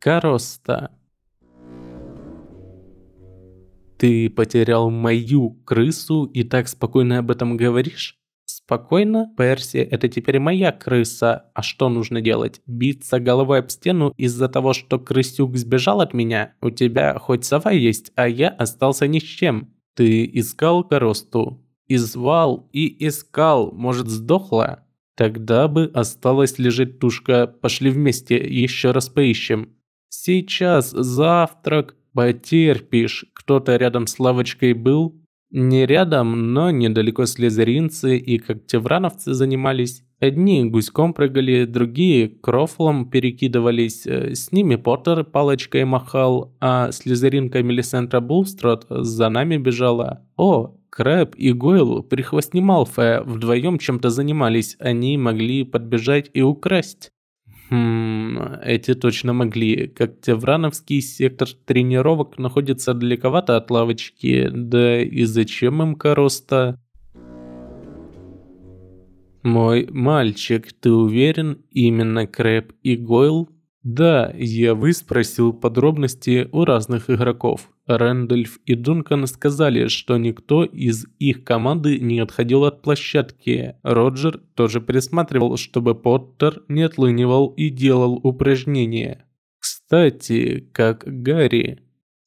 Speaker 1: Короста. Ты потерял мою крысу и так спокойно об этом говоришь? Спокойно, Перси, это теперь моя крыса. А что нужно делать? Биться головой об стену из-за того, что крысюк сбежал от меня? У тебя хоть сова есть, а я остался ни с чем. Ты искал коросту? И звал, и искал. Может, сдохла? Тогда бы осталась лежать тушка. Пошли вместе, еще раз поищем. Сейчас завтрак. Потерпишь. Кто-то рядом с лавочкой был? Не рядом, но недалеко слезеринцы и когтеврановцы занимались. Одни гуськом прыгали, другие крофлом перекидывались, э, с ними Поттер палочкой махал, а слезеринка Мелисентра Булстрот за нами бежала. О, Крэп и Гойл, прихвостни Малфоя, вдвоем чем-то занимались, они могли подбежать и украсть. Хм, эти точно могли. Как Теврановский сектор тренировок находится далековато от лавочки, да и зачем им короста? Мой мальчик, ты уверен, именно Крэп и Гойл да, я выспросил подробности у разных игроков. Рэндольф и Дункан сказали, что никто из их команды не отходил от площадки. Роджер тоже присматривал, чтобы Поттер не отлынивал и делал упражнения. Кстати, как Гарри.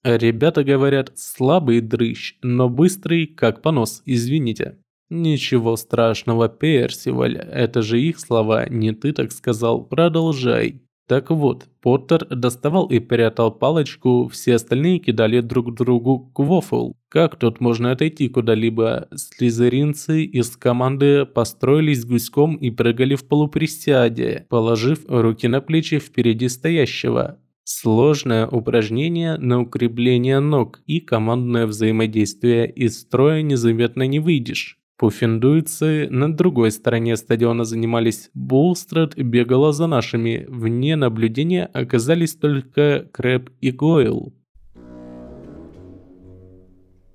Speaker 1: Ребята говорят, слабый дрыщ, но быстрый, как понос, извините. Ничего страшного, Персиваль, это же их слова, не ты так сказал, продолжай. Так вот, Поттер доставал и прятал палочку, все остальные кидали друг другу квофл. Как тут можно отойти куда-либо? Слизеринцы из команды построились гуськом и прыгали в полуприсяде, положив руки на плечи впереди стоящего. Сложное упражнение на укрепление ног и командное взаимодействие из строя незаметно не выйдешь. Пуффендуйцы на другой стороне стадиона занимались. Булстрад бегала за нашими. Вне наблюдения оказались только Крэп и Гойл.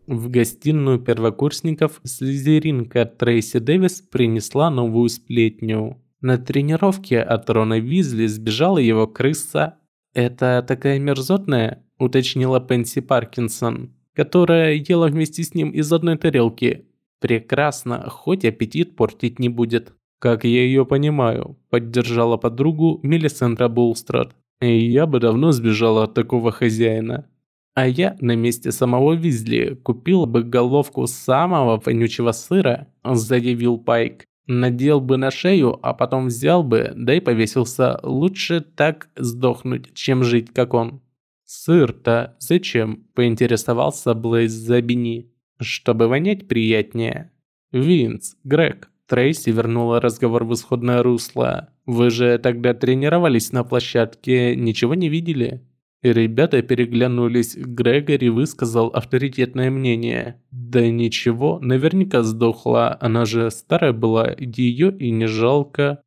Speaker 1: В гостиную первокурсников слезеринка Трейси Дэвис принесла новую сплетню. На тренировке от Рона Визли сбежала его крыса. «Это такая мерзотная?» – уточнила Пенси Паркинсон, которая ела вместе с ним из одной тарелки. Прекрасно, хоть аппетит портить не будет. Как я ее понимаю, поддержала подругу Мелисентра Булстрад. И я бы давно сбежала от такого хозяина. А я на месте самого Визли купил бы головку самого вонючего сыра, заявил Пайк. Надел бы на шею, а потом взял бы, да и повесился. Лучше так сдохнуть, чем жить как он. Сыр-то зачем? Поинтересовался Блейз Забини чтобы вонять приятнее. Винс, Грег, Трейси вернула разговор в исходное русло. Вы же тогда тренировались на площадке, ничего не видели? Ребята переглянулись, Грегори высказал авторитетное мнение. Да ничего, наверняка сдохла, она же старая была, ее и не жалко.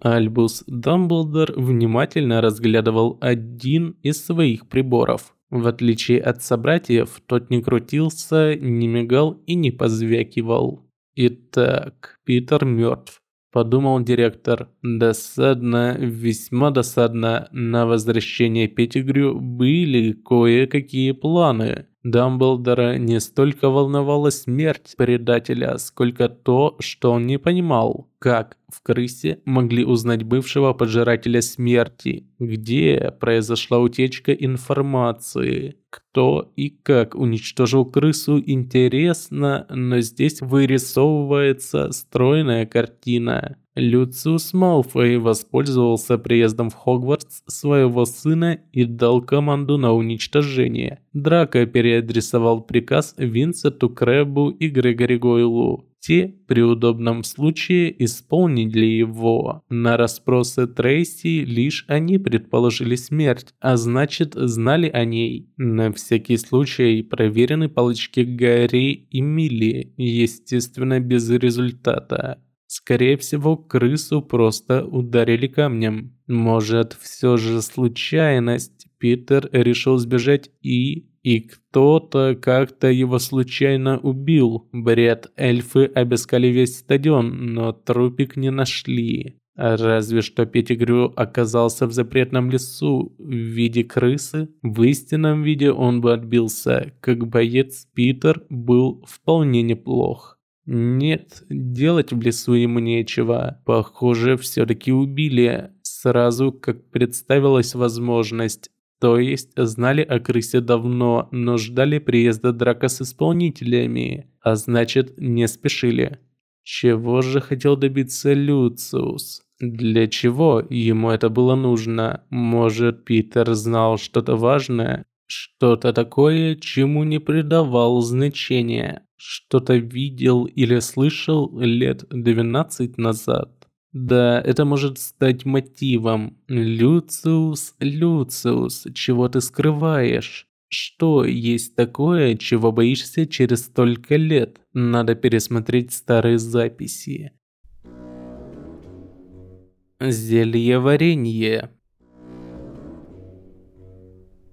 Speaker 1: Альбус Дамблдор внимательно разглядывал один из своих приборов. В отличие от собратьев, тот не крутился, не мигал и не позвякивал. Итак, Питер мертв. Подумал директор. Досадно, весьма досадно. На возвращение Петтигрю были кое-какие планы. Дамблдора не столько волновала смерть предателя, сколько то, что он не понимал, как в крысе могли узнать бывшего поджирателя смерти, где произошла утечка информации, кто и как уничтожил крысу интересно, но здесь вырисовывается стройная картина. Люциус Малфой воспользовался приездом в Хогвартс своего сына и дал команду на уничтожение. Драко переадресовал приказ Винсенту Крэбу и Грегори Гойлу. Те при удобном случае исполнили его. На расспросы Трейси лишь они предположили смерть, а значит знали о ней. На всякий случай проверены палочки Гарри и Милли, естественно без результата. Скорее всего, крысу просто ударили камнем. Может, все же случайность. Питер решил сбежать и... И кто-то как-то его случайно убил. Бред, эльфы обыскали весь стадион, но трупик не нашли. Разве что Петтигрю оказался в запретном лесу в виде крысы. В истинном виде он бы отбился. Как боец Питер был вполне неплох. Нет, делать в лесу ему нечего. Похоже, все-таки убили. Сразу, как представилась возможность. То есть, знали о крысе давно, но ждали приезда Драка с исполнителями. А значит, не спешили. Чего же хотел добиться Люциус? Для чего ему это было нужно? Может, Питер знал что-то важное? Что-то такое, чему не придавал значения? что-то видел или слышал лет 12 назад. Да, это может стать мотивом. Люциус, Люциус, чего ты скрываешь? Что есть такое, чего боишься через столько лет? Надо пересмотреть старые записи. Зелье варенье.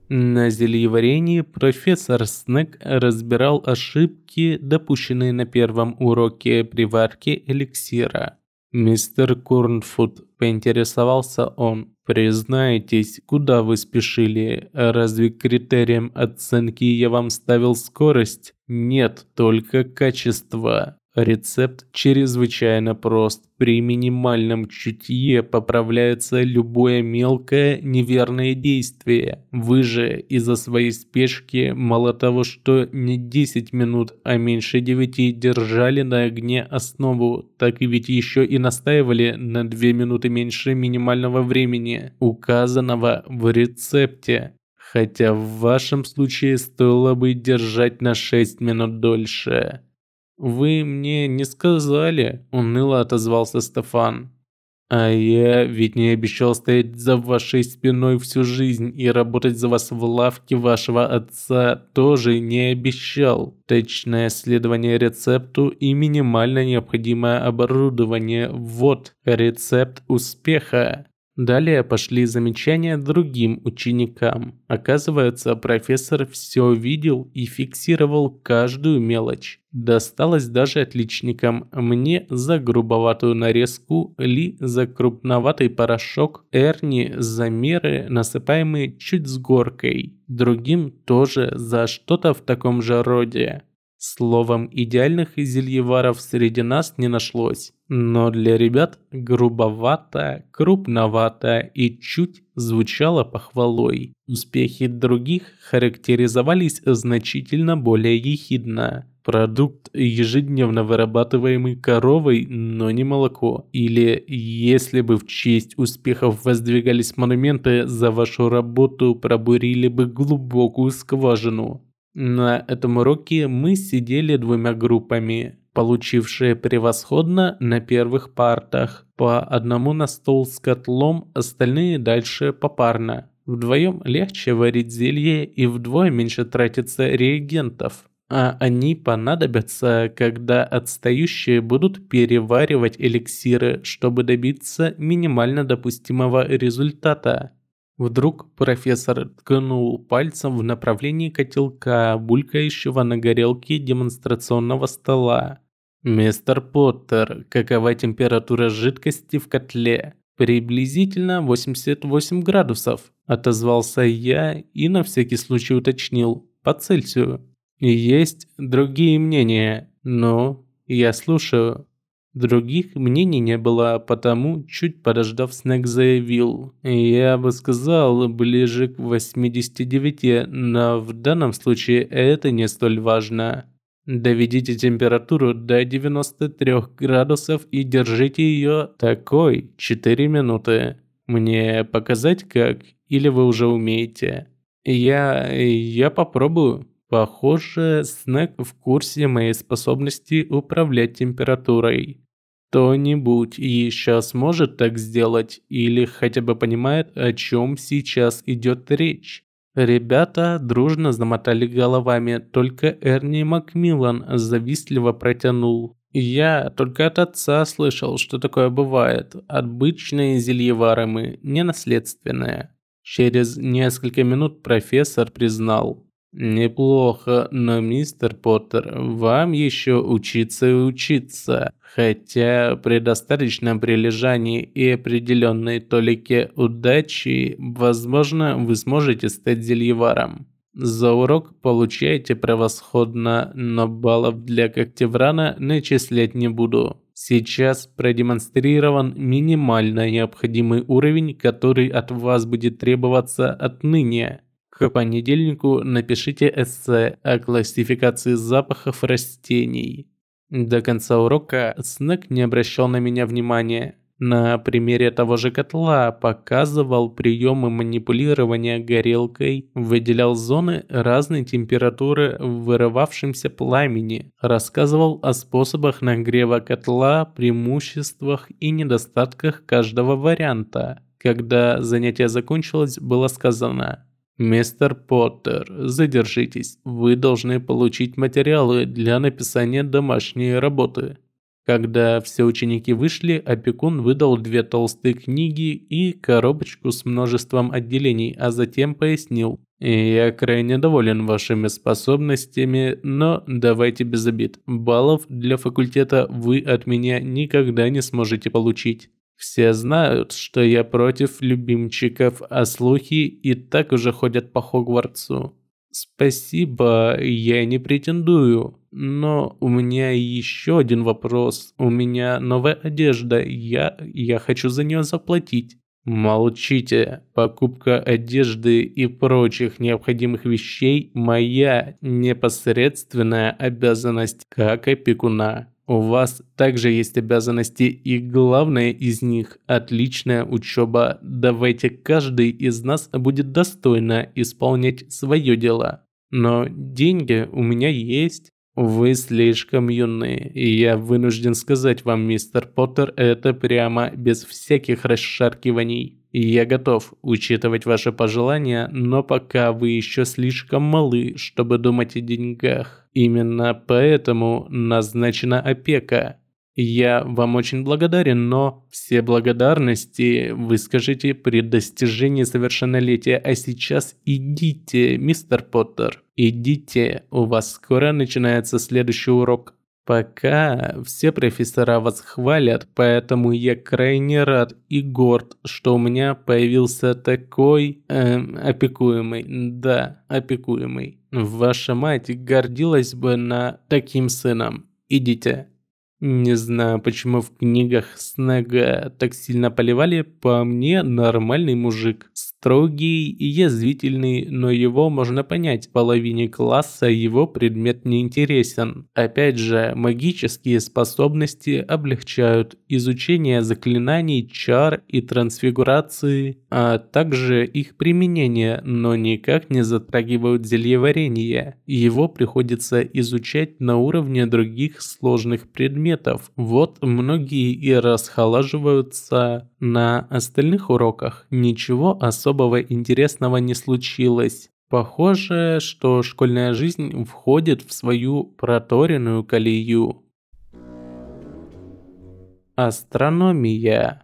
Speaker 1: На зельеварении профессор Снег разбирал ошибки, допущенные на первом уроке приварки эликсира. «Мистер Корнфуд», – поинтересовался он, – «признайтесь, куда вы спешили? Разве критерием оценки я вам ставил скорость? Нет, только качество». Рецепт чрезвычайно прост. При минимальном чутье поправляется любое мелкое неверное действие. Вы же из-за своей спешки мало того, что не 10 минут, а меньше 9 держали на огне основу, так и ведь еще и настаивали на 2 минуты меньше минимального времени, указанного в рецепте. Хотя в вашем случае стоило бы держать на 6 минут дольше. «Вы мне не сказали», – уныло отозвался Стефан. «А я ведь не обещал стоять за вашей спиной всю жизнь и работать за вас в лавке вашего отца тоже не обещал. Точное следование рецепту и минимально необходимое оборудование – вот рецепт успеха». Далее пошли замечания другим ученикам. Оказывается, профессор все видел и фиксировал каждую мелочь. Досталось даже отличникам. Мне за грубоватую нарезку, Ли за крупноватый порошок, Эрни за меры, насыпаемые чуть с горкой. Другим тоже за что-то в таком же роде. Словом, идеальных зельеваров среди нас не нашлось. Но для ребят грубовато, крупновато и чуть звучало похвалой. Успехи других характеризовались значительно более ехидно. Продукт, ежедневно вырабатываемый коровой, но не молоко. Или, если бы в честь успехов воздвигались монументы, за вашу работу пробурили бы глубокую скважину. На этом уроке мы сидели двумя группами, получившие превосходно на первых партах. По одному на стол с котлом, остальные дальше попарно. Вдвоем легче варить зелье и вдвое меньше тратится реагентов. А они понадобятся, когда отстающие будут переваривать эликсиры, чтобы добиться минимально допустимого результата. Вдруг профессор ткнул пальцем в направлении котелка, булькающего на горелке демонстрационного стола. «Мистер Поттер, какова температура жидкости в котле?» «Приблизительно 88 градусов», – отозвался я и на всякий случай уточнил. «По Цельсию». «Есть другие мнения, но я слушаю». Других мнений не было, потому, чуть подождав, Снег заявил. Я бы сказал, ближе к 89, но в данном случае это не столь важно. Доведите температуру до 93 градусов и держите ее такой 4 минуты. Мне показать как? Или вы уже умеете? Я... я попробую. Похоже, Снэк в курсе моей способности управлять температурой. Кто-нибудь еще сможет так сделать или хотя бы понимает, о чем сейчас идет речь? Ребята дружно замотали головами, только Эрни Макмиллан завистливо протянул. Я только от отца слышал, что такое бывает. Обычные зельевары мы, не наследственные. Через несколько минут профессор признал. Неплохо, но мистер Поттер, вам еще учиться и учиться. Хотя при достаточном прилежании и определенной толике удачи, возможно, вы сможете стать зельеваром. За урок получаете превосходно, но баллов для Когтеврана начислять не буду. Сейчас продемонстрирован минимально необходимый уровень, который от вас будет требоваться отныне. К понедельнику напишите эссе о классификации запахов растений. До конца урока Снег не обращал на меня внимания. На примере того же котла показывал приемы манипулирования горелкой, выделял зоны разной температуры в вырывавшемся пламени, рассказывал о способах нагрева котла, преимуществах и недостатках каждого варианта. Когда занятие закончилось, было сказано «Мистер Поттер, задержитесь, вы должны получить материалы для написания домашней работы». Когда все ученики вышли, опекун выдал две толстые книги и коробочку с множеством отделений, а затем пояснил. «Я крайне доволен вашими способностями, но давайте без обид. Баллов для факультета вы от меня никогда не сможете получить. Все знают, что я против любимчиков, а слухи и так уже ходят по Хогвартсу. Спасибо, я не претендую. Но у меня еще один вопрос. У меня новая одежда, я, я хочу за нее заплатить. Молчите. Покупка одежды и прочих необходимых вещей – моя непосредственная обязанность как опекуна. У вас также есть обязанности и главное из них – отличная учеба. Давайте каждый из нас будет достойно исполнять свое дело. Но деньги у меня есть. Вы слишком юны, и я вынужден сказать вам, мистер Поттер, это прямо без всяких расшаркиваний. Я готов учитывать ваши пожелания, но пока вы еще слишком малы, чтобы думать о деньгах. Именно поэтому назначена опека. Я вам очень благодарен, но все благодарности вы скажите при достижении совершеннолетия, а сейчас идите, мистер Поттер, идите, у вас скоро начинается следующий урок. Пока все профессора вас хвалят, поэтому я крайне рад и горд, что у меня появился такой эм, опекуемый, да, опекуемый. Ваша мать гордилась бы на таким сыном. Идите. Не знаю, почему в книгах Снега так сильно поливали, по мне нормальный мужик. Строгий и язвительный, но его можно понять. Половине класса его предмет не интересен. Опять же, магические способности облегчают изучение заклинаний, чар и трансфигурации, а также их применение, но никак не затрагивают зельеварение. Его приходится изучать на уровне других сложных предметов. Вот многие и расхолаживаются на остальных уроках. Ничего особенного особого интересного не случилось. Похоже, что школьная жизнь входит в свою проторенную колею. Астрономия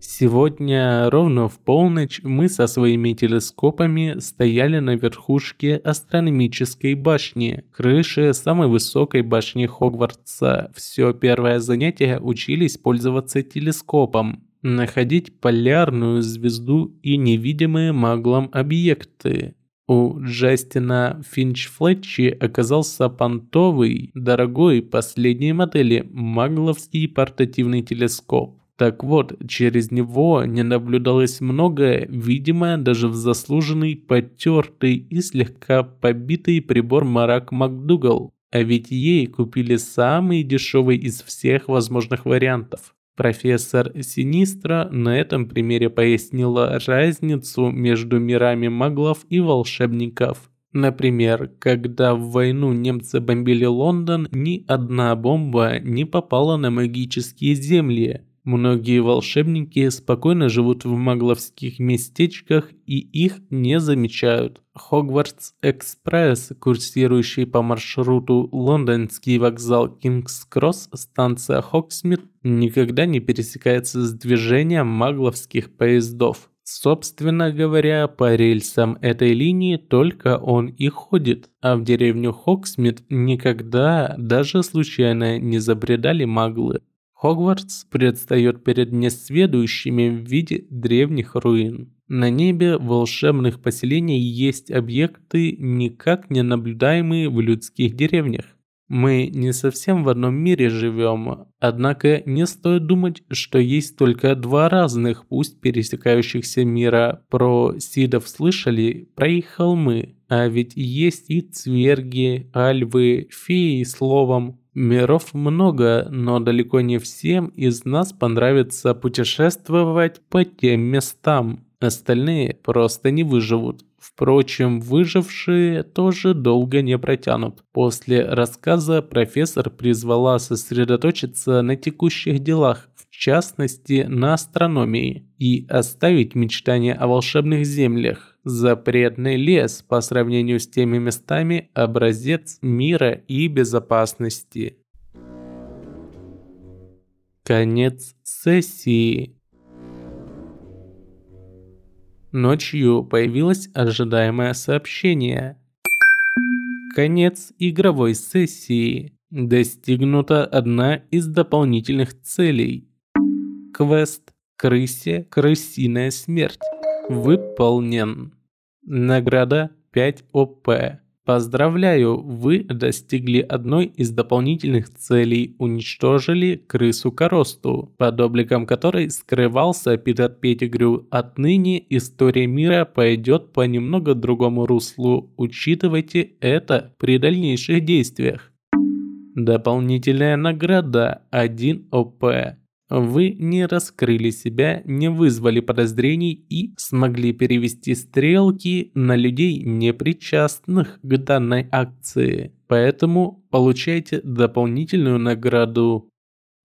Speaker 1: Сегодня ровно в полночь мы со своими телескопами стояли на верхушке астрономической башни, крыши самой высокой башни Хогвартса. Все первое занятие учились пользоваться телескопом находить полярную звезду и невидимые маглом объекты. У Джастина Финч-Флетчи оказался понтовый, дорогой последней модели магловский портативный телескоп. Так вот, через него не наблюдалось многое, видимое даже в заслуженный, потертый и слегка побитый прибор Марак МакДугал. А ведь ей купили самый дешевый из всех возможных вариантов. Профессор Синистра на этом примере пояснила разницу между мирами маглов и волшебников. Например, когда в войну немцы бомбили Лондон, ни одна бомба не попала на магические земли. Многие волшебники спокойно живут в магловских местечках и их не замечают. Хогвартс Экспресс, курсирующий по маршруту Лондонский вокзал Кингс-Кросс, станция Хогсмид, никогда не пересекается с движением магловских поездов. Собственно говоря, по рельсам этой линии только он и ходит, а в деревню Хоксмит никогда даже случайно не забредали маглы. Хогвартс предстает перед несведущими в виде древних руин. На небе волшебных поселений есть объекты, никак не наблюдаемые в людских деревнях. Мы не совсем в одном мире живем, однако не стоит думать, что есть только два разных, пусть пересекающихся мира. Про Сидов слышали, про их холмы, а ведь есть и цверги, альвы, феи, словом, Миров много, но далеко не всем из нас понравится путешествовать по тем местам. Остальные просто не выживут. Впрочем, выжившие тоже долго не протянут. После рассказа профессор призвала сосредоточиться на текущих делах, частности на астрономии, и оставить мечтания о волшебных землях. Запретный лес по сравнению с теми местами – образец мира и безопасности. Конец сессии. Ночью появилось ожидаемое сообщение. Конец игровой сессии. Достигнута одна из дополнительных целей. Квест «Крысе крысиная смерть» выполнен. Награда 5 ОП. Поздравляю, вы достигли одной из дополнительных целей, уничтожили крысу-коросту, под обликом которой скрывался Питер Петтигрю. Отныне история мира пойдет по немного другому руслу, учитывайте это при дальнейших действиях. Дополнительная награда 1 ОП. Вы не раскрыли себя, не вызвали подозрений и смогли перевести стрелки на людей, не причастных к данной акции. Поэтому получайте дополнительную награду.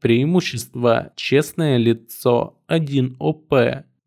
Speaker 1: Преимущество «Честное лицо» 1 ОП.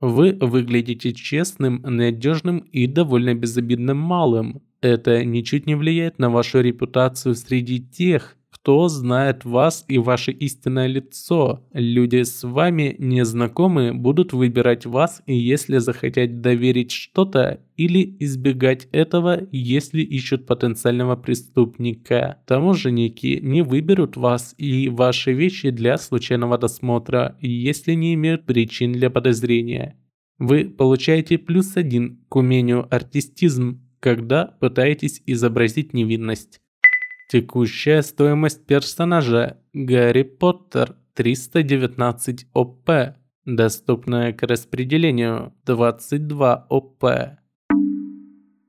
Speaker 1: Вы выглядите честным, надежным и довольно безобидным малым. Это ничуть не влияет на вашу репутацию среди тех, кто знает вас и ваше истинное лицо. Люди с вами незнакомые будут выбирать вас, если захотят доверить что-то или избегать этого, если ищут потенциального преступника. Таможенники не выберут вас и ваши вещи для случайного досмотра, если не имеют причин для подозрения. Вы получаете плюс один к умению артистизм, когда пытаетесь изобразить невинность. Текущая стоимость персонажа Гарри Поттер 319 ОП. Доступная к распределению 22 ОП.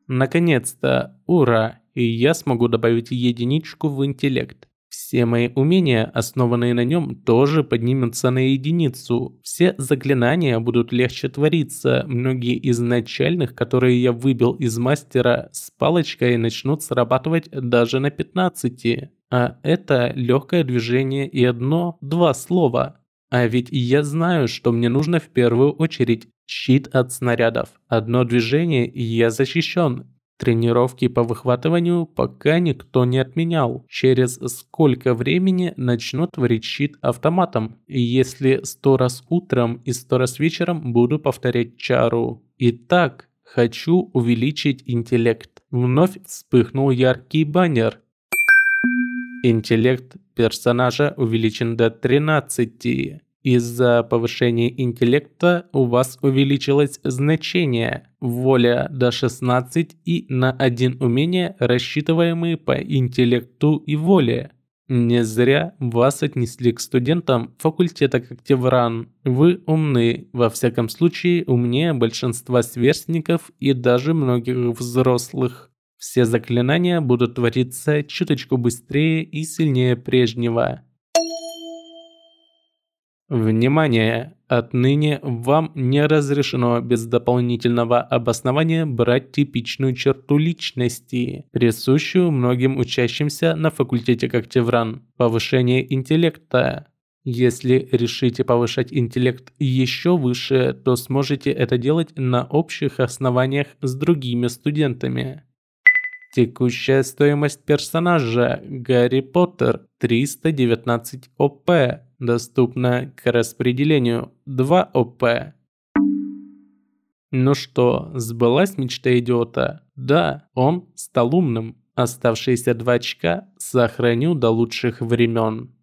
Speaker 1: Наконец-то, ура! И я смогу добавить единичку в интеллект. Все мои умения, основанные на нем, тоже поднимутся на единицу. Все заклинания будут легче твориться. Многие из начальных, которые я выбил из мастера, с палочкой начнут срабатывать даже на 15. А это легкое движение и одно-два слова. А ведь я знаю, что мне нужно в первую очередь. Щит от снарядов. Одно движение и я защищен. Тренировки по выхватыванию пока никто не отменял. Через сколько времени начну творить щит автоматом. Если сто раз утром и сто раз вечером буду повторять чару. Итак, хочу увеличить интеллект. Вновь вспыхнул яркий баннер. Интеллект персонажа увеличен до 13. Из-за повышения интеллекта у вас увеличилось значение воля до 16 и на один умение, рассчитываемые по интеллекту и воле. Не зря вас отнесли к студентам факультета Коктевран. Вы умны, во всяком случае умнее большинства сверстников и даже многих взрослых. Все заклинания будут твориться чуточку быстрее и сильнее прежнего. Внимание! Отныне вам не разрешено без дополнительного обоснования брать типичную черту личности, присущую многим учащимся на факультете Коктевран – повышение интеллекта. Если решите повышать интеллект еще выше, то сможете это делать на общих основаниях с другими студентами. Текущая стоимость персонажа Гарри Поттер 319 ОП доступна к распределению 2 ОП. Ну что, сбылась мечта идиота? Да, он стал умным. Оставшиеся два очка сохраню до лучших времен.